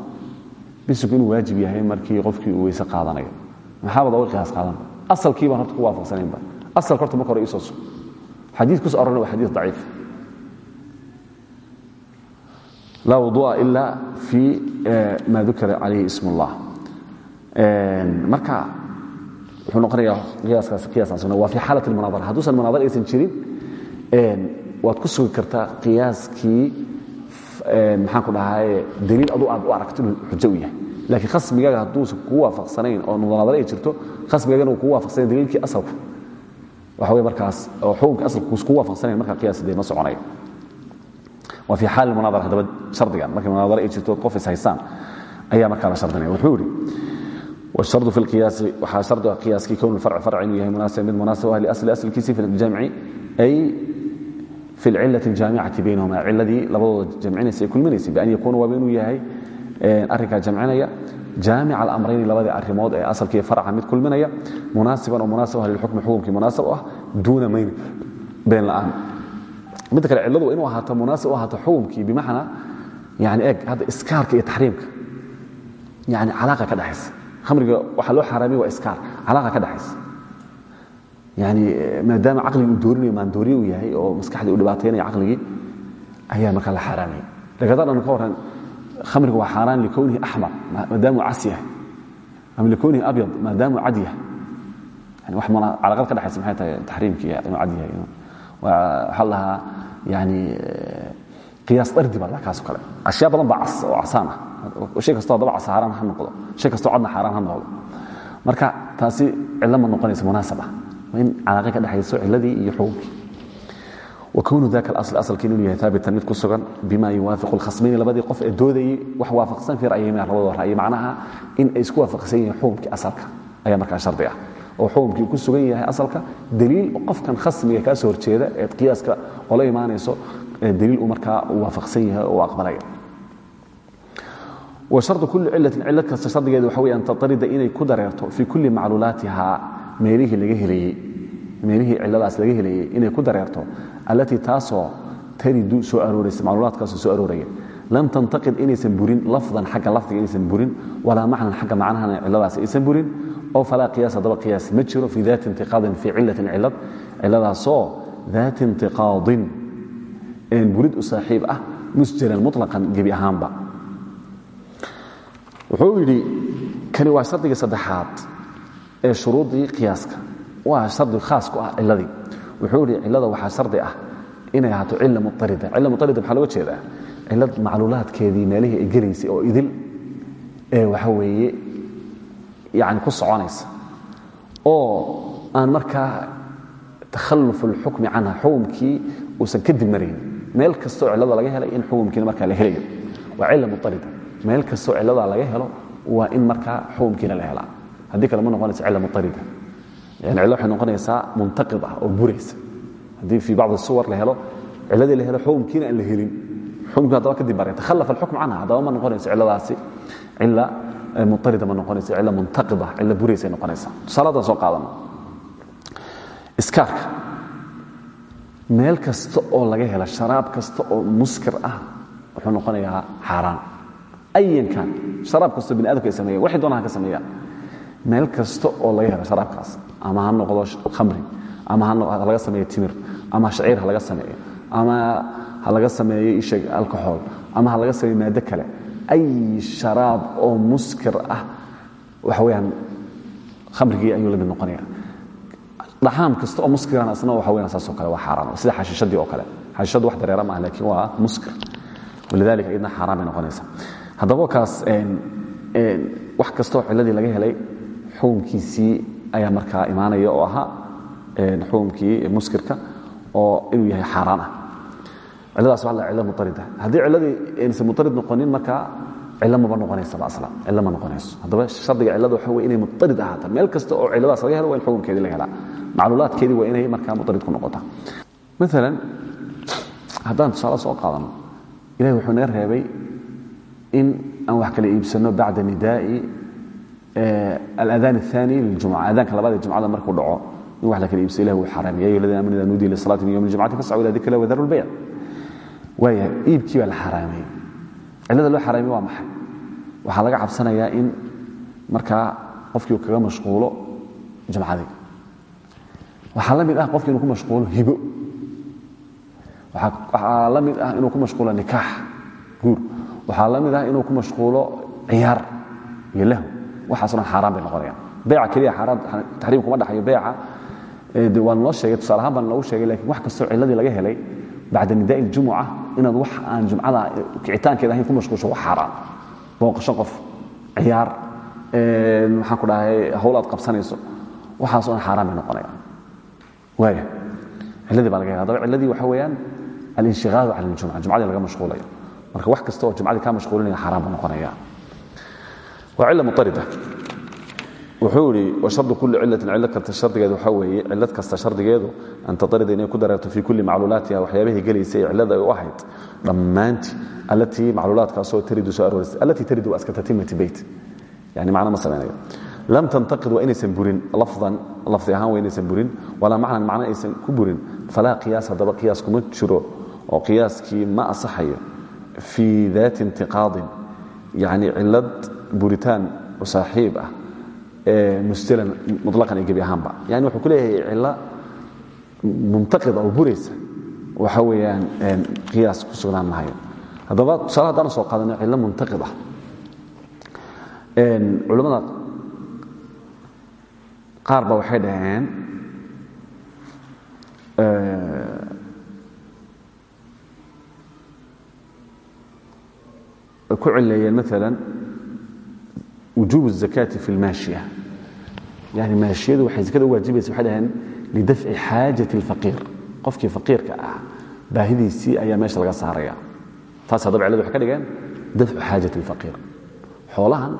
Bisimku inuu waajib yahay markii qofkii uu weyse qaadanayo. Maxaabad oga qiyaas qaadan? Asalkii baan horta ku waafaqsanaynba asalka horta marka hore iisoo sug xadiid ku so arorna waa xadiid daciif. Laa wuduu'a ila fi ma dukira calayhi ism اllah marka wuxuu noqonayaa qiyaaskaas qiyaasaan waa fi xaalat almunaadara hadduusan munaadara aysan jirin waad ku sugi kartaa qiyaaskii maxaan ku dhahaye daliil adu aad u aragto inuu xujo u yahay laakiin khasmigaaga hadduusan kugu waafaqsanayn oo munaadara ay jirto khasmigaagana uu kugu waafaqsanayn daliilkii asalka waxa wey markaas oo xukunka asalka kugu waafaqsanayn markaa qiyaas dee ma soconayo waa fi xaal munaadara haddaba shardigan markay munaadara ay jirto qof is haysaan ayaa markaa la shardinaya wuxuu yidhi والشرط في القياس waxaa شharد قياaskii كون الفرع فرع inuu yahay مناسب mid مناسب ah لأصل أصلkiisii في الجamع أي fi اlcilai اjaamicati baynahuma ciladii labadooda jamcinaysa ay kulminaysa bian yakuuna waaba inuu yahay arrinkaa jamcinaya jaamica alamrayni labadii arimood ee asalkiiyo farca mid kulminaya munaasiban oo munaasaba lilxukmi xukumkii munaasab ah duuna mayn been la'aan midda kale cilladu inuu ahaato munaasib u ahaato xukumkii bimacnaa yani eeg hadda iskaarka iyo taxriimka yani calaaqa ka dhexaysa khamriga waxaa loo xaaraamiy waa iskaar calaaqa ka dhexaysa yani maadaama caqligii uu doorinayo maandooriye uu yahay oo maskaxdii uu dhibaataynaya caqligii ayaa markaa la xaaraamaya lagada dhan ka warran khamriga waa xaaraan likownihi axmar maadaamuu cas yahay ama likownihi abyad maadaamuu cad yahay. Yani wax calaqad ka dhexaysa maxay tahay taxriimkii inuu cad yahay? Waxaa la lahaa yani qiyaas dardi baa kaasoo kale. Ashyaa badan baa cas oo casaan ah. Shay kastoo haddaba cas xaaraan ha noqdo. Shay kastoo cadna xaaraan ha noqdo. Marka taasi cillo ma noqonayso munaasab ah in calaaqe ka dhexayso ciladii iyo xugunkii wkownu daka aal asalka inuu yahay taabitan mid ku sugan bima yuwaafiqu lkhasmayni labadii qof ee doodayey wax waafaqsan fi ra'yihima labadoo ra'yi macnaha in ay isku waafaqsan yihiin xukumkii asalka ayaa markaa shardi ah. Oo xukumkii ku sugan yahay asalka daliil qofkan khasmiga kaa soo horjeeda eed qiyaaska ola imaanayso daliil uu markaa waafaqsan yahay oo aqbalaya. Wa shardu kulli cilatin cilad kasta shardigeeda waxa wey an tatarida inay ku dareerto fii kulli macluulaatiha meelihii ciladaas laga helayey inay ku dareerto allatii taasoo taridu soo arooraysa macluulaadkaasoo soo arooraya. Lam tantaqid inaysan burin lafdan xagga lafdiga inaysan burin walaa macnan xagga macnahana ciladaas aysan burin oo falaa qiyaas haddaba qiyaas ma jiro fii daati intiqaadin fii cilatin cilad ciladaasoo daati intiqaadin een burid u ah musjalan muطlaqan gebi ahaanba. Wuxuu yidhi kani waa shardigii saddexaad ee shuruudii qiyaaska. Waa shardi khaas ku ah ciladii wuxuu yidhi cilada waxaa shardi ah inay ahaato cila muarida cila muarida maxaa looga jeedaa? Cilad macluulaadkeedii meelihii ay gelaysay oo idil ee waxa weeye yani ku soconaysa. Oo aan markaa takhalluf اlxukmi canha xukumkii uusan kadib marayn meel kastoo cilada laga helay in xukumkiina markaa la helayo. Waa cila muarida meel kastoo ciladaa laga helo waa in markaa xukumkiina la helaa haddii kale ma noqonaysa cila muarida yani cilo waxay noqonaysaa muntaqid ah oo buraysa. Haddii fii bacdi suwar la helo ciladii la helo xukumkiina aan la helin. Xukumkii haddaba kadib maray takhallaf alxukm canha haddaba ma noqonayso ciladaasi cila muarida ma noqonayso cila muntaqid ah cila buraysay noqonaysaa. Tusaaladan soo qaadano iskaarka. Meel kasta oo laga helo sharaab kasta oo muskir ah wuxuu noqonayaa xaaraan. Ayankan sharaab kastoo bini adamka ay sameeyan waxay ka sameeyaan meel kasta oo laga helo sharaabkaas ama ha noqdo khamri ama ha laga sameeyo timir ama shaciir ha laga sameeyo ama ha laga sameeyo isheg alcohol ama ha laga sameeyo maado kale ay sharaab oo muskir ah waxa weyaan khamrigii ayuu la noqonaya dhaxaam kasta oo muskirana isna waxa weyan saasoo kale waa xaaraan sida xashiishadii oo kale. Xashiishadu wax dareera maaha laakiin waa muskir. Walidalika idna xaaraan noqonaysa haddaba kaas wax kastoo ciladii laga helay xukumkiisii ayaa markaa imaanaya oo ahaa xukumkii muskirka oo inuu yahay xaaraan ah. Ciladaas waa la cilo muarida haddii ciladii aysan muarid noqonin markaa cilo maba noqonaysaba aslan cilo ma noqonayso. Haddaba shardiga cilada waxa wey inay muarid ahaato meel kasta oo ciladaas laga helo waa in xukumkeedii laga helaa. Macluulaadkeedii waa inay markaa muarid ku noqota maalan haddaan tusaale soo qaadano ilahi wuxuu naga reebay in aan wax kala iibsano bacda nidaa'i aladaan aani lijumca adaanka labaadee jumcada markuu dhaco in wax la kala iibsa ilah wuu xaraamiya ya ladin amnida nuudiya lisalaati min yom jumcati fascaw ila dikri lah wadaru lbayc waaya iibkii baa la xaraamiyey cillada loo xaraamiye waa maxay waxaa laga cabsanayaa in markaa qofkii uu kaga mashquulo jumcadii waxaa la mid ah qofki inuu ku mashquulo hibo waxaa la mid ah inuu ku mashquulo nikaax guur waxaa la mid ah inuu ku mashquulo ciyaar iyo lahu waxaaso dhan xaaraan bay noqonayaan. Beeca keliya taxriim kuma dhaxayo beeca. De waa noo sheegay tusaale ahaan baan noogu sheegay laakiin wax kastoo cilladii laga helay bacda nidaa'i iljumuca inaad wax aan jumcada kicitaankeeda ahayn ku mashquulsho wax xaaraan booqasho qof ciyaar maxaan ku dhahay hawl qabsanayso waxaaso dhan bay noqonayaan. Waaya cilladii baa laga helay haddaba cilladii waxa weeyaan alinshiqaalu cala aljumca jumcadii laga mashquulayo. Marka wax kasta oo jumcadii kaa mashquulinaya xaaraan buu waa cila muarida wuxuu idhi washardu kuli cilatin cilo kasta shardigeedu waxaa weeye cilad kasta shardigeedu an tatarida inay ku dareerto fii kulli macluulaatiha waxyaabahay gelaysay ee cillada ay u ahayd. Dhammaantii allatii macluulaadkaasoo taridu soo arooraysa allatii taridu waa iska tatimati beyt yani macno ma samaynayo lam tantaqid waa inaysan burin lafdan lafdi ahaan waa inaysan burin walaa macnan macno aysan ku burin. Falaa qiyaas haddaba qiyaas kuma jiro oo qiyaaskii ma asaxayo fii daati intiqaadin yacni cilad buritaan u saaxiib ah ee mustilan mutlaqan iyo gebi ahaanba. Yani wuxuu ku leeyahay cilo muntaqida oo buraysa. Waxa weeyaan qiyaas ku sugnaan mahayo haddaba tusaale haddaan soo qaadano cillo muntaqid ah culimmada qaar ba waxay dhaheen ku cileeyeen maala wujuub الزakaةi fi اlmaashiya yani maashiyadu waxay zakada u waajibaysa waxay dhaheen lidafci xaajaة الfaqiir qofkii faqiirka ah baahidiisii ayaa meesha laga saaraya taas haddaba ciladu waxay ka dhigeen dafcu xaajaة الfaqiir xoolahan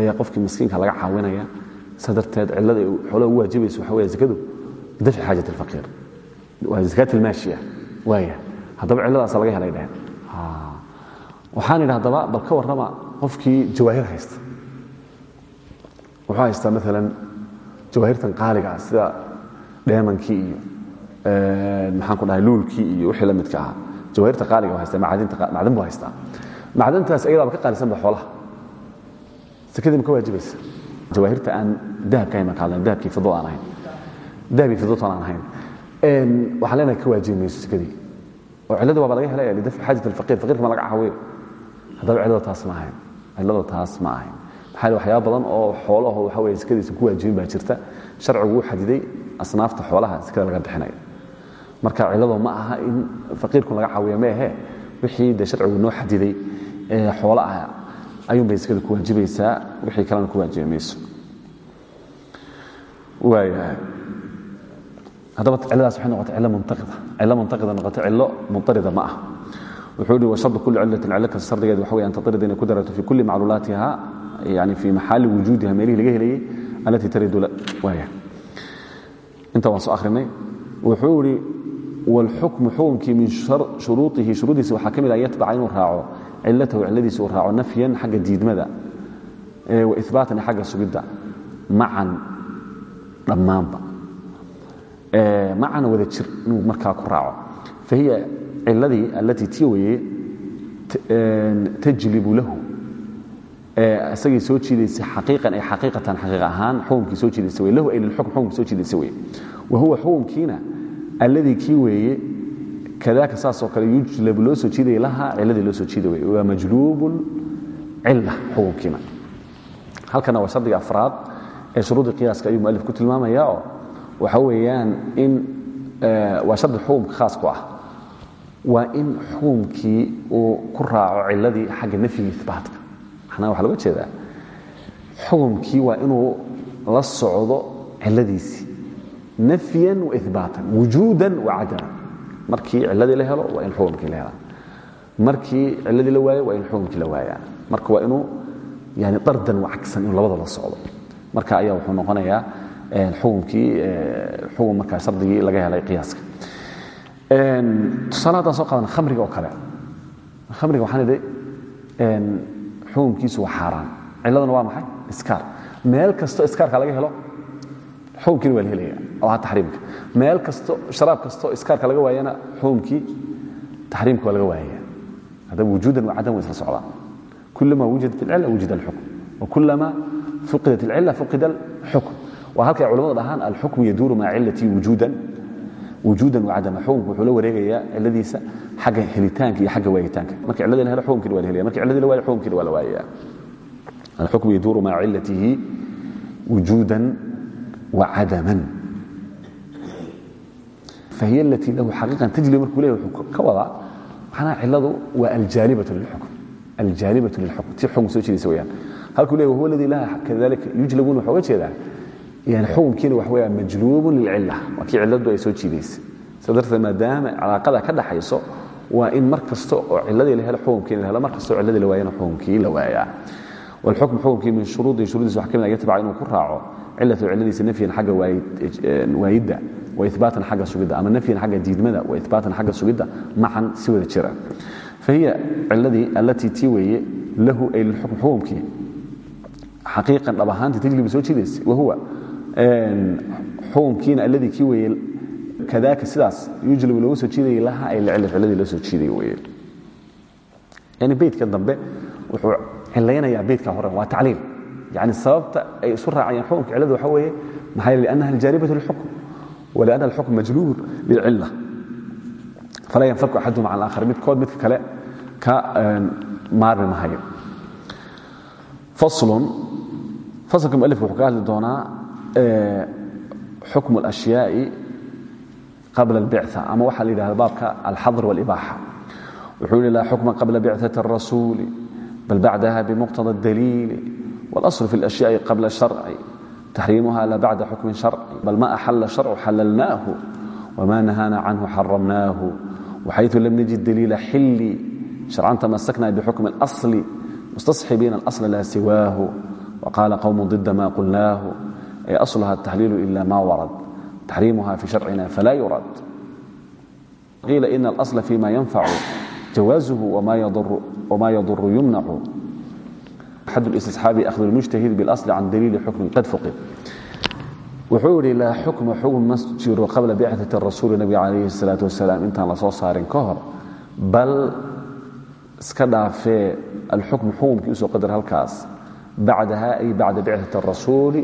ayaa qofkii miskiinka laga caawinaya sa darteed cilada xoolaha u waajibaysa waxa weya zakadu lidafci xaajaة الfaqiir waa zakaat اlmaashiya waaya haddaba ciladaasa laga helay dhaheen waxaan idhi haddaba bal ka warrama qofkii jawaahir haysta wuxuu haystaa maalan jawaahirtan qaaliga ah sida dheemankii iyo maxaan ku dhahay luulkii iyo wixii la midka ahaa. Jawaahirta qaaliga haysta macdan buu haystaa. Macdantaas ayadaaba ka qaalisanba xoolaha. Sakadii ma ka waajibaysa. Jawaahirta aan dahabka ahayn baan dahabkii fido aan ahayn. Dahabii fidotan aan ahayn. Waxaan leenahay ka waajibi mayso sakadii. Oo cilladii waaba laga helaya lidafci xaajat alfaqiir faqiirka ma laga caawiyo. Haddaba cillada taas ma ahayn. Cillada taas ma ahayn maxaa waxyaaba badan oo xoolaho waxa weye sakadiisa ku waajibin baa jirta. Sharcigu uu xadiday asnaafta xoolaha sakada laga bixinayo marka cilladu ma aha in faqiirkun laga caawiya ma ahe wixii dee sharcigu noo xadiday ee xoolo ah ayuun bay sakada ku waajibaysaa wixii kalena ku waajibi mayso. Waayahay haddaba cilladaas waxay noqotay cillo muntaqida cillo muntaqida noqotay cillo muntarida ma ah wuxuu hi washardu kuli cilatin cillo kasta shardigeeda waxa wey an tatarida inay ku darato fi kulli macluulaatiha yani fi maxaali wujuudiha meelihii laga helayey allatii taridu waaya inta waan soo akhrinay wuxuu ihi wاlxukmu xukunkii min shuruuihi shuruudiisa waxaa ka mid an yatbaca inuu raaco cilatahu ciladiisa uu raaco nafyan xagga diidmada waihbaatan iyo xagga sugidda macan dhammaanba macana wada jir inuu markaa ku raaco fahiya ciladii allatii tii weye tajlibu lahu isagay soo jiidaysa xaqiiqan ay xaqiiqatan xaqiiq ahaan xukumkii soo jiidaysa wey lahu ay lilxukm xukumkii soo jiidaysa weye wa huwa xukumkiina alladii kii weeye kadaaka saasoo kale yujlabu loo soo jiidaya laha ciladii loo soo jiida weye waa majluubu cila xukumkiina. Halkana waa shardiga afraad ee shuruudii qiyaaska ayuu mualif ku tilmaamaya oo waxa weeyaan in waa shardi xukumka khaas ku ah. Waa in xukumkii uu ku raaco ciladii xagga nafyiga ibaatka manaa waxa loga jeedaa xukumkii waa inuu la socdo ciladiisii nafyan waihbaatan wujuudan wacadaman markii ciladii la helo waa in xukumkii la helaa markii ciladii la waayo waa in xukumkii la waayaa. Marka waa inuu yani dardan wacagsan inuu labada la socdo. Marka ayaa wuxuu noqonayaa xukumkii xukum markaa shardigii laga helay qiyaaska. Tusaale haddaan soo qaadana khamriga oo kale. Khamriga waxaan idhi xukumkiisu waa xaaraan. Ciladuna waa maxay? Iskaar. Meel kasto iskaarka laga helo xukumkiina waa la helaya oo aha taxriimka. Meel kasto sharaab kasto iskaarka laga waayana xukumkii taxriimka waa laga waayaya. Haddaba wujuudan wa cadam way isla socdaan. Kulama wujidat alcila wujida alxukm. Wakulama fuqidat alcila fuqida alxukm. Waa halkay culamadu dhahaan alxukmu yaduuru maca cilatii wujuudan wujuudan wacadama xukumku wuxuu la wareegayaa ciladiisa xagga helitaanka iyo xagga waayitaanka. Marka ciladii la helo xukumkiina waa la helaya marka ciladii la waayo waa la waayaya alxukmu yaduuru maca cilatihi wujuudan wacadaman fahiy alatii lahu xaqiiqan tajli markuu leeyahy wuxuu ka wadaa macnaha ciladu waa aljaalibatu lilxukm. Aljaalibatu lilxukm. Tii xukum soo jeedaysa weyaan halkuu leeyahy wahuwa alladii laha kadalika yujlabuun wuxuu uga jeedaa yani xukumkiina wax weya majluubun lilcila waa kii ciladu ay soo jiidaysay sa darteed maadaama calaaqada ka dhaxayso waa in mar kasta oo ciladii la helo xukumkiina la helo mar kasta oo ciladii la waayana xukumkii la waayaa walxukm xukumkii min shuruudii shuruudiisa wax ka mid a yatbaca inuu ku raaco cilatu ciladiisa nafyan xagga waayidda waihbaatan xagga sugidda ama nafyan xagga diidmada waihbaatan xagga sugidda macan si wada jira fahiya ciladii allatii tii weeye lahu ay lilxukm xukumkii xaqiiqan dhab ahaantii tajliba soo jiidaysa wahuwa xukunkiina alladii kii weeye kadaaka sidaas yujlabu loogu soo jiidayay laha ay licilli cilladii loo soo jiidaya weeye yani beydka dambe wuxuu cilaynayaa beydka hore waa tacliil. Yani sababta ay isu raacayaan xukunka cilladu waxa weeye maxaa yeele liannaha aljaaribatu lilxukm walianna alxukm majluubun bilcilla. Falaa yanfaku axaduhum can alaakhar midkood midka kale ka maarmi mahayo faslun faslka mualifka wuxuu ka hadli doonaa xukm اlأشhyaaءi qabla اlbicثة ama waxaa la yidhahda baabka alxadr wاlibaaxa wuxuu yihi laa xukma qabla bicثaة الrasuuli bal bacdaha bmuqtضى الdaliili wاlأصl fi اlأشhyaaءi qabla الشharci taxriimuha la bacda xukmi شharci bal ma axala الشharcu xalalnaahu wma nahaana canhu xaramnaahu waxayثu lam najid daliila xili شharcan tamasakna bxukmi الأصl mustasxibiina الأصl laa siwaahu وqاla qwm ضد ma qulnaaه ay أصلha التxliil إla ma warad تaxriimuha fi شharcina fala yurad qiila إن الأصل فيma ينfac jawaaزه وma yضر يمنc xad الاsتصxaabi أhذ الmجتahid bالأصل can daliili xukmi qad fuqid wuxuu yihi laa xukma xukm ma jiro qabla bicثaة الrasuul nabig عalayه الصلاaة وaسلام intaan la soo saarin ka hor bal iska dhaafee alxukm xukumkii usoo qadar halkaas bacdaha ay bacda bicثaة الrasuuli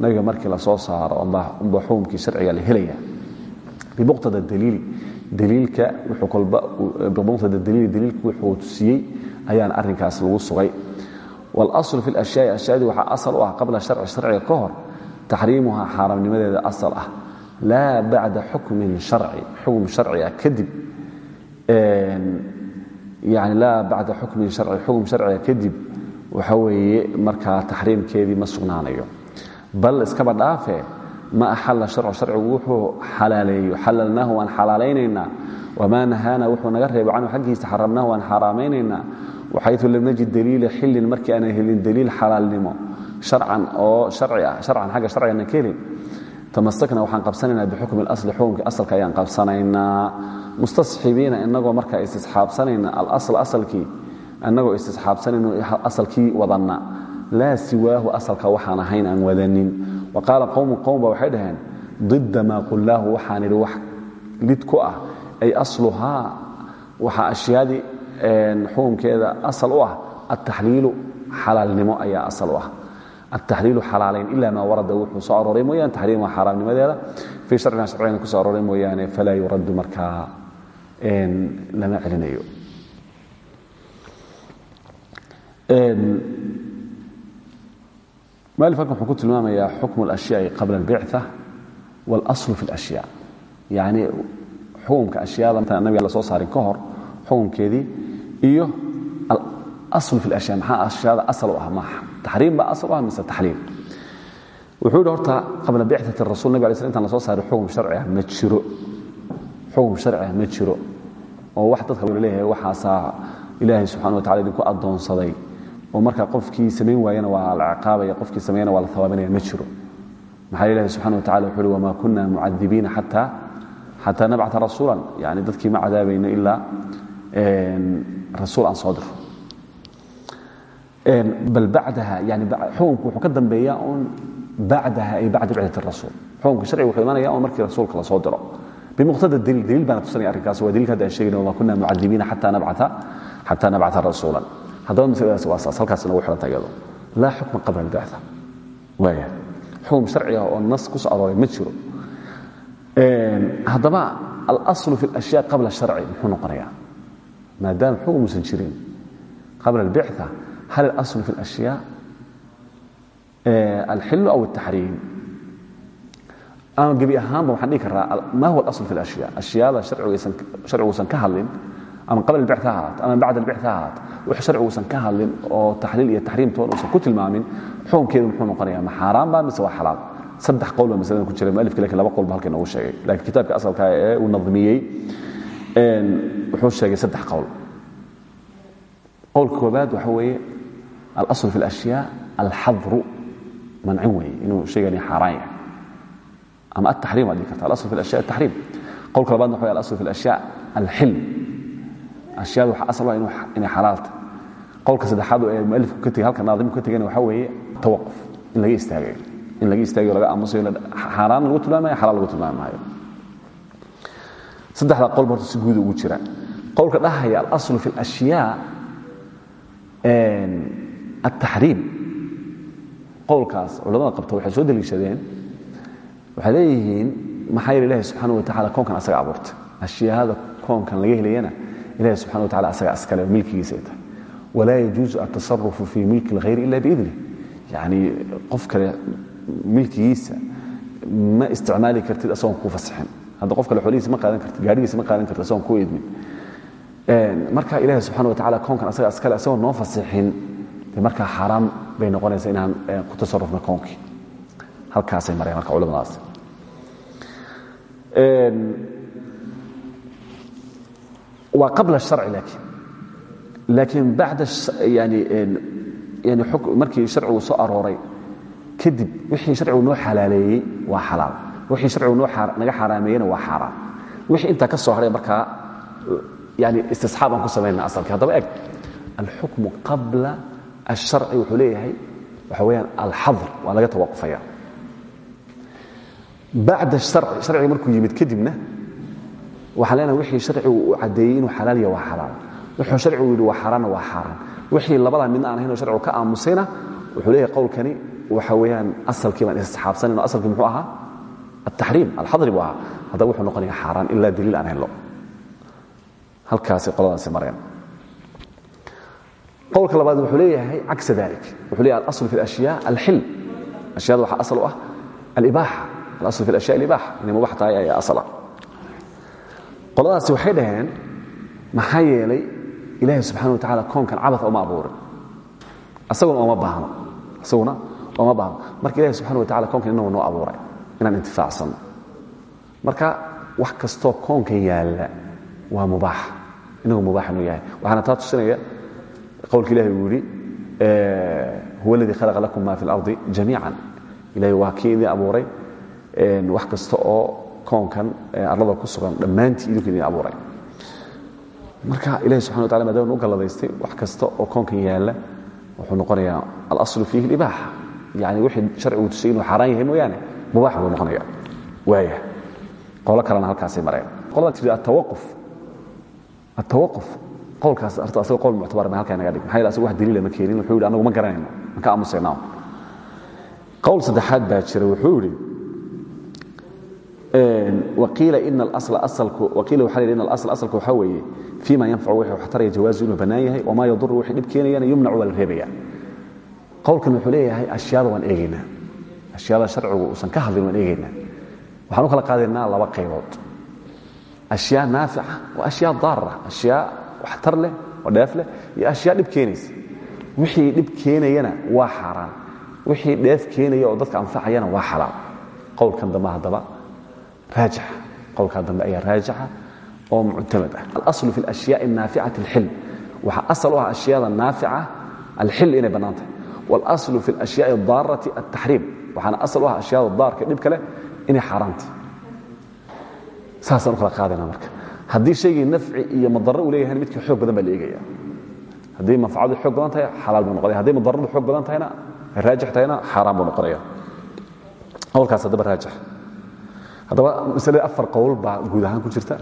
nabiga markii la soo saaro unba xukumkii sharciga la helaya bimuqtada daliili daliilka wuxuu kolba bimuqtada daliili daliilku wuxuu tusiyey ayaan arrinkaas lagu sugay wاlasl fi اlأشhyaaءi ashyaadii waxaa asal u ah qabla sharci sharciga ka hor taxriimuha xaaraamnimadeeda asal ah laa bacda xukmin sharci xukm sharciga kadib yani laa bacda xukmin sharci xukm sharciga kadib waxa weeye markaa taxriimkeedii ma sugnaanayo. Bal iskaba dhaafe ma axala sharcu sharcigu wuxuu xalaaleeyo. Xalalnaahu waan xalaalaynaynaa wamaa nahaana wuxuu naga reebo canhu xaggiisa. Xaramnaahu waan xaaraameynaynaa waxaytu lam najid daliila xillin markii aanan helin daliil xalaalnimo. Harcan oo ah harcan xagga sharcigaana ka helin tamasakna waxaan qabsanaynaa bixukmi اlasli xukumka asalka ayaan qabsanaynaa. Mustasxibiina inagoo markaa istisxaabsanayna alasl asalkii annagoo istisxaabsanayno asalkii wadanna. Laa siwaahu asalka waxaan ahayn aan wadanin. Wa qaala qowmu qowm ba didda maa qullaahu waxaan idhi wax lid ah ay asluhaa. Waxaa ashyaadii xukumkeeda asal u ah altaxliilu xalaalnimo ayaa asal u ah. Altaxliilu xalaalayn ila maa warada wuxuu soo arooray mooyaane taxriimuha xaaraamnimadeeda fii sharcina sharcigana ku soo arooray mooyaane falaa yuraddu markaa. Lama celinayo malif halkan wuxuu ku tilmaamayaa xukmu اlأشhyaaءi qabla اlbicثة wاlasl fi اlأشhyاء yani xukumka ashyaada intaan nabiga la soo saarin ka hor xukumkeedii iyo alasl fi اlأشhyاء maxaa ashyaada asal u ah ma taxriim baa asal u ah mise taxliil wuxuu yidhi horta qabla bicثaة الrasul nabig alay sl intaan la soo saarin xukum sharci ah ma jiro xukum sharci ah ma jiro oo wax dadka leeyahay waxaasaa ilaahay subxana wa tacala idinku addoonsaday oo marka qofkii samayn waayana waa la ciqaabaya qofkii sameeyana waa la hawaabinaya ma jiro. Maxaa ilahi subxana wa tacala wuxu uhi wama kuna mucadibiina xataa nabcata rasuulan. Yani dadkii ma cadaabayno ilaa rasuul aan soo diro. Bal bacdaha yani xukunku wuxuu ka dambeeya un bacdaha ay bacda bicdat rasuul. Xukunka sharciga wuxuu imanaya un markii rasuulka la soo diro. Bimuqtada daliil daliil baana tusanaya arrinkaas waa dalilka hadda aan sheegayna wama kuna mucadibiina xataa nabcata rasuulan haddaba masladaas waa saas halkaas lagu xidhanta iyado laa xukma qabla albacda waaya xukum sharciga ah oo nas ku soo arooray ma jiro. Haddaba alaslu fi alashyaa qabla sharci muxuu noqonayaa? Maadaama xukum uusan jirin qabla albicda hal alaslu fi alashyaa alxilu aw altaxriim ama gebi ahaanba waxaan dhihi karaa maa huwa alaslu fi alashyaa ashyaada sharciguusan ka hadlin ama qabla albicث ha ahaat ama bacd albicث ha ahaat wux sharciguusan ka hadlin oo taxliil iyo taxriim toon uusan ku tilmaamin xukunkeedu muxuu noqonaya ma xaaraan ba mise waa xalaal saddex qowl ba masalada ku jira mualifka lakin laba qowl ba halka inoogu sheegay lakiin kitaabka asalka ee uu nadmiyey wuxuu sheegay saddex qowl qowlka koobaad waxa weeye alasl fi اlأshyaa alxadru mancin weeye inuu sheegani xaaraan yahay ama altaxriim waa dhihi karta alasl fi اlأshyaa altaxriim qowlka labaadna waxa wey alasl fi اlأshyaa alxilm ashyaada waxa asal ah inay xalaalta qowlka saddexaad ee mualifku ka tegey halka naadimku ka tegayna waxa weeye atawaquf in laga istaagayo in laga istaagayo laga aamusayo xaaraan lagu tilmaamayo xalaal lagu tilmaami maayo saddexda qolba horta si guuda ugu jira. Qowlka dhahaya alaslu fi اlashyaa altaxriim qowlkaas culamada qabta waxay soo deliishadeen waxay leeyihiin maxaa yeele ilahi subxaana wa tacala koonkan asaga abuurtay. Ashyaada koonkan laga helayana ilahi subxana wa tacala asaga askale oo milkigiisa ay tahay walaa yajuusu altasarufu fii milki اlghayri ila biidnih yacni qof kale milkigiisa ma isticmaali kartid asagoon kuu fasixin hadda qof kale xoolihiisa ma qaadan kartid gaadhigiisa ma qaadan kartid asagoon kuu idmin marka ilahi subxana wa tacala koonkan asaga askale asagoon noo fasixin de markaa xaaraam bay noqonaysaa inaan ku tasarufno koonkii halkaasay mareen marka culamadaas waa qabla harci laakiin. Laakiin bacda yani markii sharcigu soo arooray kadib wixii sharcigu noo xalaaleeyey waa xalaal. Wixii sharcigu naga xaaraameeyena waa xaaraan wixii intaa ka soo haray markaa yani istisxaab aan ku samayna asalkii. Haddaba eg alxukmu qabla alsharci wuxuu leeyahay waxa weyaan alxadr waa laga tawaqufaya bacda harci sharciga markuu yimid kadibna waxaan leenahay wixii sharcigu uu caddeeyey inuu xalaal yahay waa xalaal. Wuxuu sharcigu yidhi waa xaaraanna waa xaaraan wixii labadaa midna aan ahayn oo sharcigu ka aamusayna wuxuu leeyahay qowlkani waxa weeyaan asalkii baan istisxaabsanayn oo asalkii muxuu ahaa? Altaxriim alxadri buu ahaa. Haddaba wuxuu noqonaya xaaraan ilaa daliil aan helno halkaasay qoladaasi mareen qowlka labaad wuxuu leeyahay cagsa dalik. Wuxuu leeyahay alasl fi اlashyaa alxil. Ashyaada waxaa asal u ah alibaaxa. Alasl fi اlashya alibaaxa. Inay mubax tahay ayaa asal ah qoladaasi waxay dhaheen maxaa yeelay ilaahay subxana wa tacala koonkan cabad oma abuurin. Asaguna ooma baahno. Isaguna ooma baahno. Marka ilahi subxana wa tacala koonkan inagu noo abuuray inaan intifaacsanno. Marka wax kastoo koonkan yaalla waa mubaax. Inagu mubaax inuu yahay. Waxaana taa tusinaya qowlka ilahi uu yidhi huwa اladii khalaqa lakum ma fi اlardi jamiica ilahay waa kii idin abuuray wax koonkan arlada ku sugan dhammaantii idinku idin abuuray. Marka ilahi subxana wa tacala maadaama u galladaystay wax kasta oo koonkan yaalla wuxuu noqonayaa alaslu fiihi اlibaaxa yani wixii sharcigu tusay inuu xaaraan yahay mooyaane mubaax buu noqonaya waaya qolo kalena halkaasay mareen. Qolada tiri atawaquf atawaquf qowlkaas horta asaga qowl muctabar ma halkaa naga dhig maxaa yeele asaga wax daliila ma keenin wuxuu yidhi anagu ma garanayno ma. Ka aamusaynaa qowl saddexaad baa jira wuxuu yidhi asalku waqiila waxaa weeye fiima yanfacu wixii wax taraya jawaazu inuu bannaan yahay wamaa yaduru wixii dhib keenayana yumnacu waa la reebaya. Qowlkan wuxuu leeyahay ashyaada waan eegaynaa. Ashyaada sharcigu uusan ka hadlin waan eegaynaa. Waxaan u kala qaadaynaa laba qaybood. Ashyaa naafica wa ashyaa daara ashyaa waxtar leh oo dheef leh iyo ashyaa dhib keenaysa. Wixii dhib keenayana waa xaaraan. Wixii dheef keenaya oo dadka anfacayana waa xalaal. Qowlkan dambe haddaba raajixa qowlkaa dambe ayaa raajixa oo muctamad ah. Alaslu fi alashyaai naaficati alxilm. Waxaa asal u ah ashyaada naafica alxil inay bannaan tahay. Walaslu fi alashyaai aldaarati altaxriim waxaana asal u ah ashyaada daarka dhibka leh inay xaaraanta saasaan u kala qaadayna marka. Haddii shaygii nafci iyo madaro uu leeyahay midka xoog badan baa la eegaya. Hadday manfacadu xoog badan tahay xalaal buu noqonaya hadday madaradu xoog badan tahayna raajix tahayna xaaraan buu noqonaya qowlkaas haddaba raajix haddaba masalada afar qowl baa guud ahaan ku jirta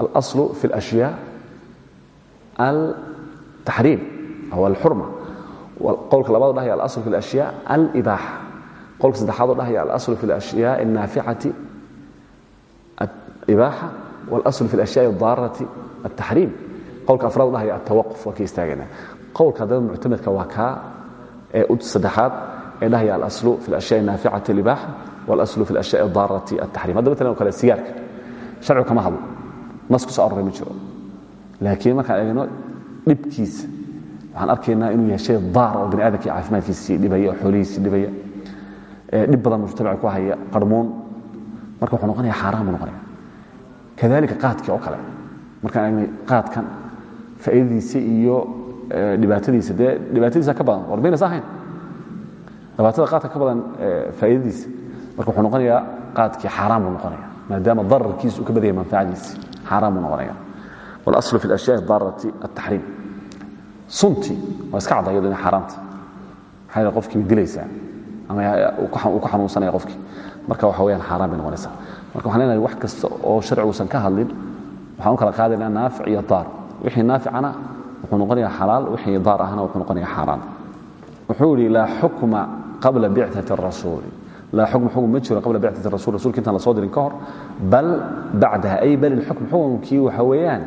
alaslu fi اlashyaa altaxriim aw alxurma qowlka labaad dhahaya alaslu fi اlashyaa alibaaxa qowlka saddexaad oo dhahaya alaslu fi اlashyaa الnaaficati ibaaxa wاlasl fi اlashyaءi الdaarati الtaxriim qowlka afraad u dhahaya atawaquf waa ka istaagana qowlka haddaba muctamadka waa kaa ee saddexaad ee dhahaya alaslu fi اlashyaءi الnaaficati اlibaaxa wاlaslu fi اlashyaءi الdaarati الtaxriim hadda matalan o kale sigaarka sharcigu kama hadlo nas ku so aroray ma jiro laakiin markaan eegno dhibkiisa waxaan arkaynaa inuu yahay shay daar oo bani aadamkii caafimaadkiisii dhibaya oo xoolihiisii dhibaya dhib badan mujtamaca ku haya qarmuun marka wuxuu noqonaya xaaraan buu noqonaya kadalika qaadkii oo kale markaan eegnay qaadkan faa'iidadiisa iyo dhibaatadiisa dee dhibaatadiisa ka badan war maynaysa ahayn dhibaatada qaadka ka badan faa'iidadiisa marka wuxuu noqonayaa qaadkii xaaraan buu noqonaya maadaama dararkiisa uu ka badaya manfacadiisi xaaraan buu noqonaya walaslu fi اlashyaءi الdaarati الtaxriim suntii waa iska cadda iyado inay xaaraanta maxaa qofkii way dilaysaa ama uu ku xanuunsanaya qofkii marka waxa weyaan xaaraan bay noqonaysaa marka waxaan leenahay wax kasta oo sharciguusan ka hadlin waxaan u kala qaadaynaa naafic iyo daar wixii naaficana wuxuu noqonayaa xalaal wixii daar ahna wuxuu noqonayaa xaaraan wuxuu yidhi laa xukma qabla bicati rasuuli laa xukma xukm ma jiro qabla bicati rasul rasulka intaan la soo dirin ka hor bal bacdaha ay bal ilxukm xukumkii waxa weeyaan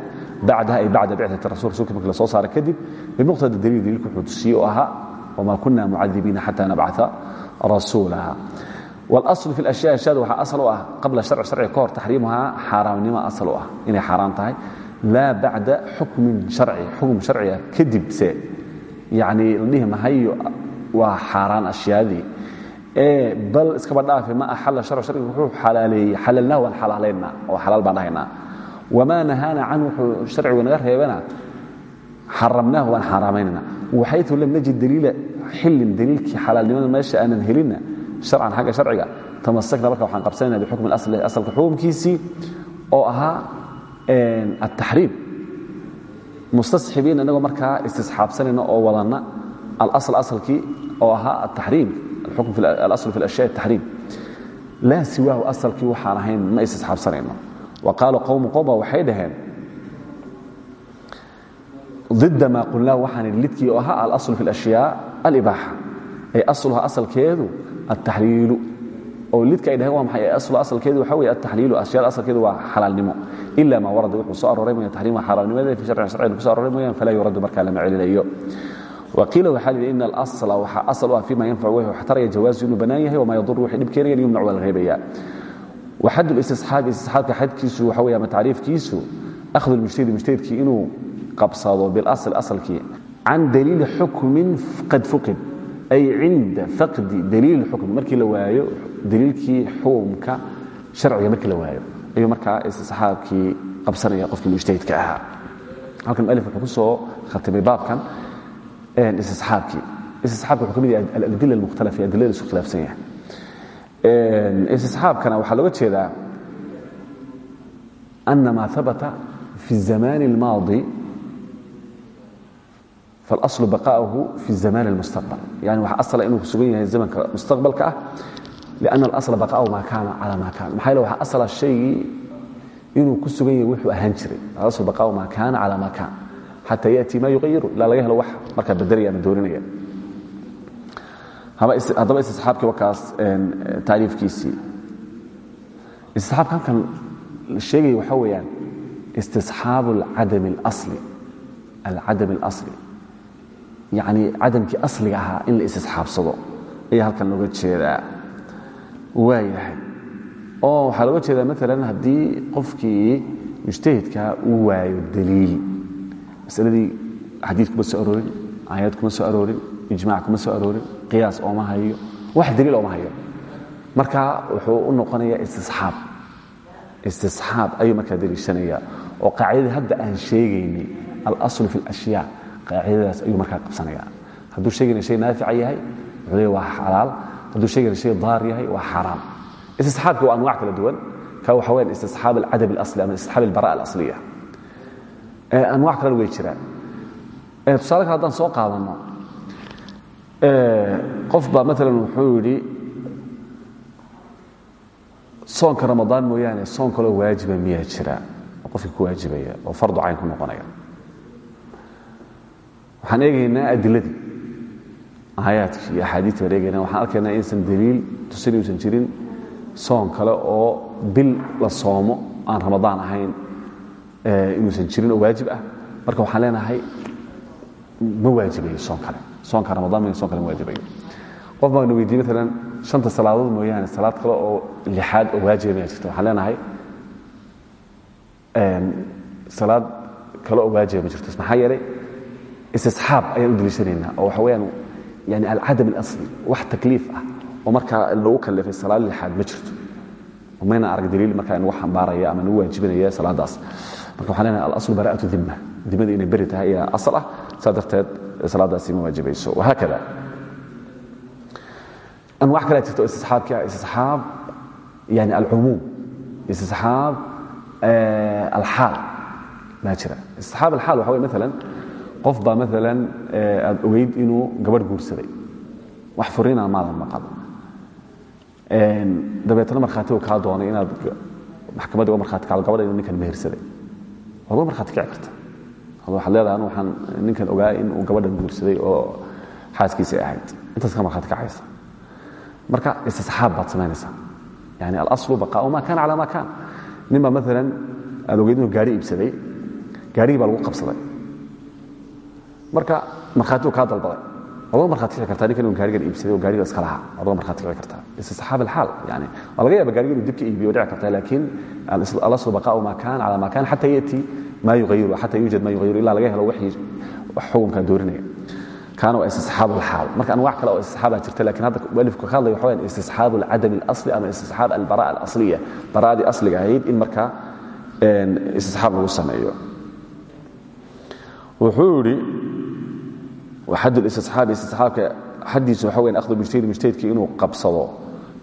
bacdaha ay bacda bicati rasul rasulka markii la soo saara kadib bimuqtada daliil daliilku wuxuu tusiye oo ahaa wma kuna mucadibiina xata nabcaa rasuula wاlaصl fi اlashya ashyaada waxaa asal u ah qabla sharci sharciga ka hor taxriimuhaa xaaraamnimo asal u ah inay xaaraan tahay laa bacda xukmin sharci xukm sharciga kadib se yani la dhihi mahayo waa xaaraan ashyaadii ee bal iskaba dhaafe ma axala sharc sharciga wuxuu xalaaleeyey xalalnah waan xalaalaynaa oo xalaal baan dhahaynaa wamaa nahaana canhu wuxuu sharcigu naga reebana xaramnaah waan xaaraamaynana waxayu lam najid daliila xilin daliilkii xalaalnimada meesha aanan helinna harcan xagga sharciga tamasakna marka waxaan qabsanayna bixukmi asli asalka xukumkiisii oo ahaa altaxriim mustasxibiin inagoo markaa istisxaabsanayna oo wadanna alasl asalkii oo ahaa ataxriim alasl fi alashya ataxriim laa siwaahu asalkii waxaan ahayn ma istisxaabsanayno wa qaala qowmu qowma waxay dhaheen ضد ma qulnaa waxaan lidkii oo ahaa alasl fi اlashyaa alibaaxa ay asluha asalkeedu altaxliilu oo lidka ay dhaheen waa maxay aslu asalkeedu waxa weye altaxliilu ashyaada asalkeedu waa xalaalnimo ila ma warada wuxuu soo arooray mooyaan taxriima xalaalnimada fi sharcin sharciga ku so arooray mooyaan falaa yuraddu markaa lama celinayo waqiila waxaa la yidhi ina alasla waxaa asal u ah fima yanfac weh wax taraya jawaazu inuu bannaan yahay wamaa yadur wixii dhib keenayan yumnac waa la reebaya waxad listisxaabi istisxaabka xadkiisu waxa weeye ama tacriifkiisu akhdu lmujtahidi mujtahidkii inuu qabsado bilasl asalkii can daliili xukmin qad fuqid ay cinda faqdi daliil xukm markii la waayo daliilkii xukumka sharciga markii la waayo ayuu markaa istisxaabkii qabsanaya qofkii mujtahidka ahaa. Halkan mualif wuxuu ku soo khatimay baabkan istisxaabkii istisxaabka wuxuu ka mid yahay aladila almukhtalafa ee adilada isku khilaafsan yahay istisxaabkana waxaa looga jeedaa ana ma habata fi الزamaan الmaadi faاlaصl baqaءahu fi الزamaan الmustaqbal yani waxa asla inuu ku sugan yahay zamanka mustaqbalka ah liأna اlasla baqaءahu ma kaana calى ma kaana maxaa yele waxa asla shaygii inuu ku sugan yahay wuxuu ahaan jiray alasl baqaءahu ma kaana calى ma kaan xata yati ma yuayiru ilaa laga helo wax markaa badelaya ama dooninaya. Haddaba istiaabkii wakaas tariifkiisii istiaabka halkan la sheegaya waxaa weeyaan istisxaabu alcadam اlasli yani cadamkii asliga ahaa in la istisxaabsado ayaa halkan looga jeedaa. Waayahay oo waxaa looga jeedaa maalan haddii qofkii mujtahidka uu waayo daliil masaladii xadiid kuma soo aroorin aayad kuma soo aroorin ijmac kuma soo aroorin qiyaas ooma hayo wax daliil ooma hayo. Marka wuxuu u noqonayaa istisxaab. Istisxaab ayuu markaa daliishanaya oo qaacidadii hadda aan sheegaynay alaslu fi اlashyaa qaacidadaas ayuu markaa qabsanaya hadduu sheegayna shay naafica yahay wuxuu leeya waa xalaal. Hadduu sheegayna shay daar yahay waa xaraam. Istisxaabki waa anwac kala duwan. Ka waxa weyaan istisxaab alcadab اlasli ama istisxaab albara alasliya anwac kalena way jiraan. Tusaale kale soo qaadanno qof baa maalan wuxuu soonka ramadaan mooyaane soon kaloo waajiba miyaa jira? Oo ku waajibaya oo fardu cayn ku noqonaya. Waxaan eegaynaa adiladii aayaadkii iyo axaadiiti baan waxaan arkaynaa inaysan daliil tusin inuusan jirin soon kale oo bil la soomo aan ramadaan ahayn inuusan jirin oo waajib ah. Marka waxaan leenahay ma waajibayo soonka ramadaan ma son kale ma waajibayo. Qof baa na weydiiye maalan shanta salaadood mooyaane salaad kale oo lixaad oo waajiba miyaa jirta waxaan leenahay salaad kale oo waajiba ma jirto. Maxaa yeelay istisxaab ayaan u daliishanaynaa oo waxa weyaan yani alcadam alasli wax takliif ah oo markaa lagu kalifay salaad lixaad ma jirto. Mayna arag daliil markaa inagu xambaaraya ama nagu waajibinaya salaadaas marka waxaan leenahay alaslu bara'atu dimma dimada inay beri tahay ayaa asal ah saa darteed salaadaasi ma waajibayso wahaakada anwac kale istisxaabki ah istisxaab yani alcumuum istisxaab alxaal baa jira. Istisxaab alxaal waxa wey maalan qof baa maalan aad ogeyd inuu gabadh guursaday. Wax furiinana maadan maqal. Dabeetna markhaatigu kaa doonay inaad maxkamadda uga markhati kacdo gabadha inuu ninkan mehersaday waad uga markhati kici karta waxaad leedahay anu waxaan ninkan ogaa in uu gabadhan guursaday oo xaaskiisay ahayd. Intaas ka kacaysa marka istisxaab baad samaynaysaa yani alaslu baqaau ma kana cala ma kana nin baa maalan aad ogeyd inuu gaari baa lagu qabsaday. Marka markhaatigu kaa dalbaday waad uga markhati kici kartaa ninkan gaarigan iibsaday oo gaariga iska lahaa waad uga markhati kici kartaa istisxaab alxaal yani waa laga yaaba gaariga inuu dib ka iibiyo dhici kartaa laakiin alaslu baqaau ma kana cala ma kana xata yati ma yuayiru xata yuujad ma yuayiru ila laga helo wixii xukunkaa doorinaya. Kaana waa istisxaab alxaal. Marka anwac kale oo istisxaabaa jirta laakiin hadda mualifku ka hadlaya waxa wayaan istisxaab alcadam alasli ama istisxaab albara alasliya. Bara'adii asliga ahayd in markaa istisxaab lagu sameeyo. Wuxuu yidhi xad listisxaabi istisxaabka xaddiisu waxa weyan akhdu mujtahid mujtahidkii inuu qabsado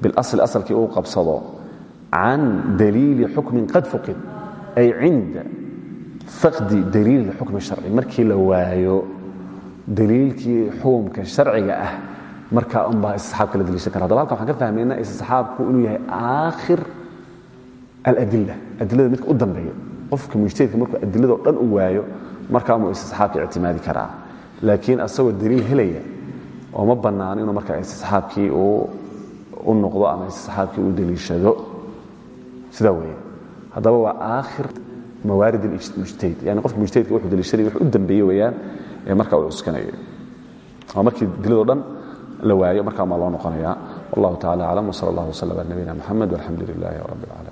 bilasli asalkii uu qabsado can daliili xukmin qad fuqid ay cinda faqdi daliil xukmi sharci markii la waayo daliilkii xukumka sharciga ah markaa unbaa istisxaabka la daliishan kara hadaba halkan waxaan ka fahmaynaa istisxaabku inuu yahay aakhir aladila adilada midka u dambeeya qofka mujtahidka markuu adilado dhan u waayo markaa muu istisxaabka ictimaadi karaa laakiin asagoo daliil helaya oo ma bannaan inuu markaa istisxaabkii u noqdo ama istisxaabkii uu daliishado. Sidaa weeye. Haddaba waa aakhir mawaarid mujtahid yani qofka mujtahidka wuxuu daliishaday wax u dambeeye weeyaan ee markaa uu cuskanayo waa markii diladoo dhan la waayo markaa maa loo noqonaya wallahu tacala aclam wsala allah wslam ala nabiyina moxamed walxamdu lilahi rab اlcaalamiin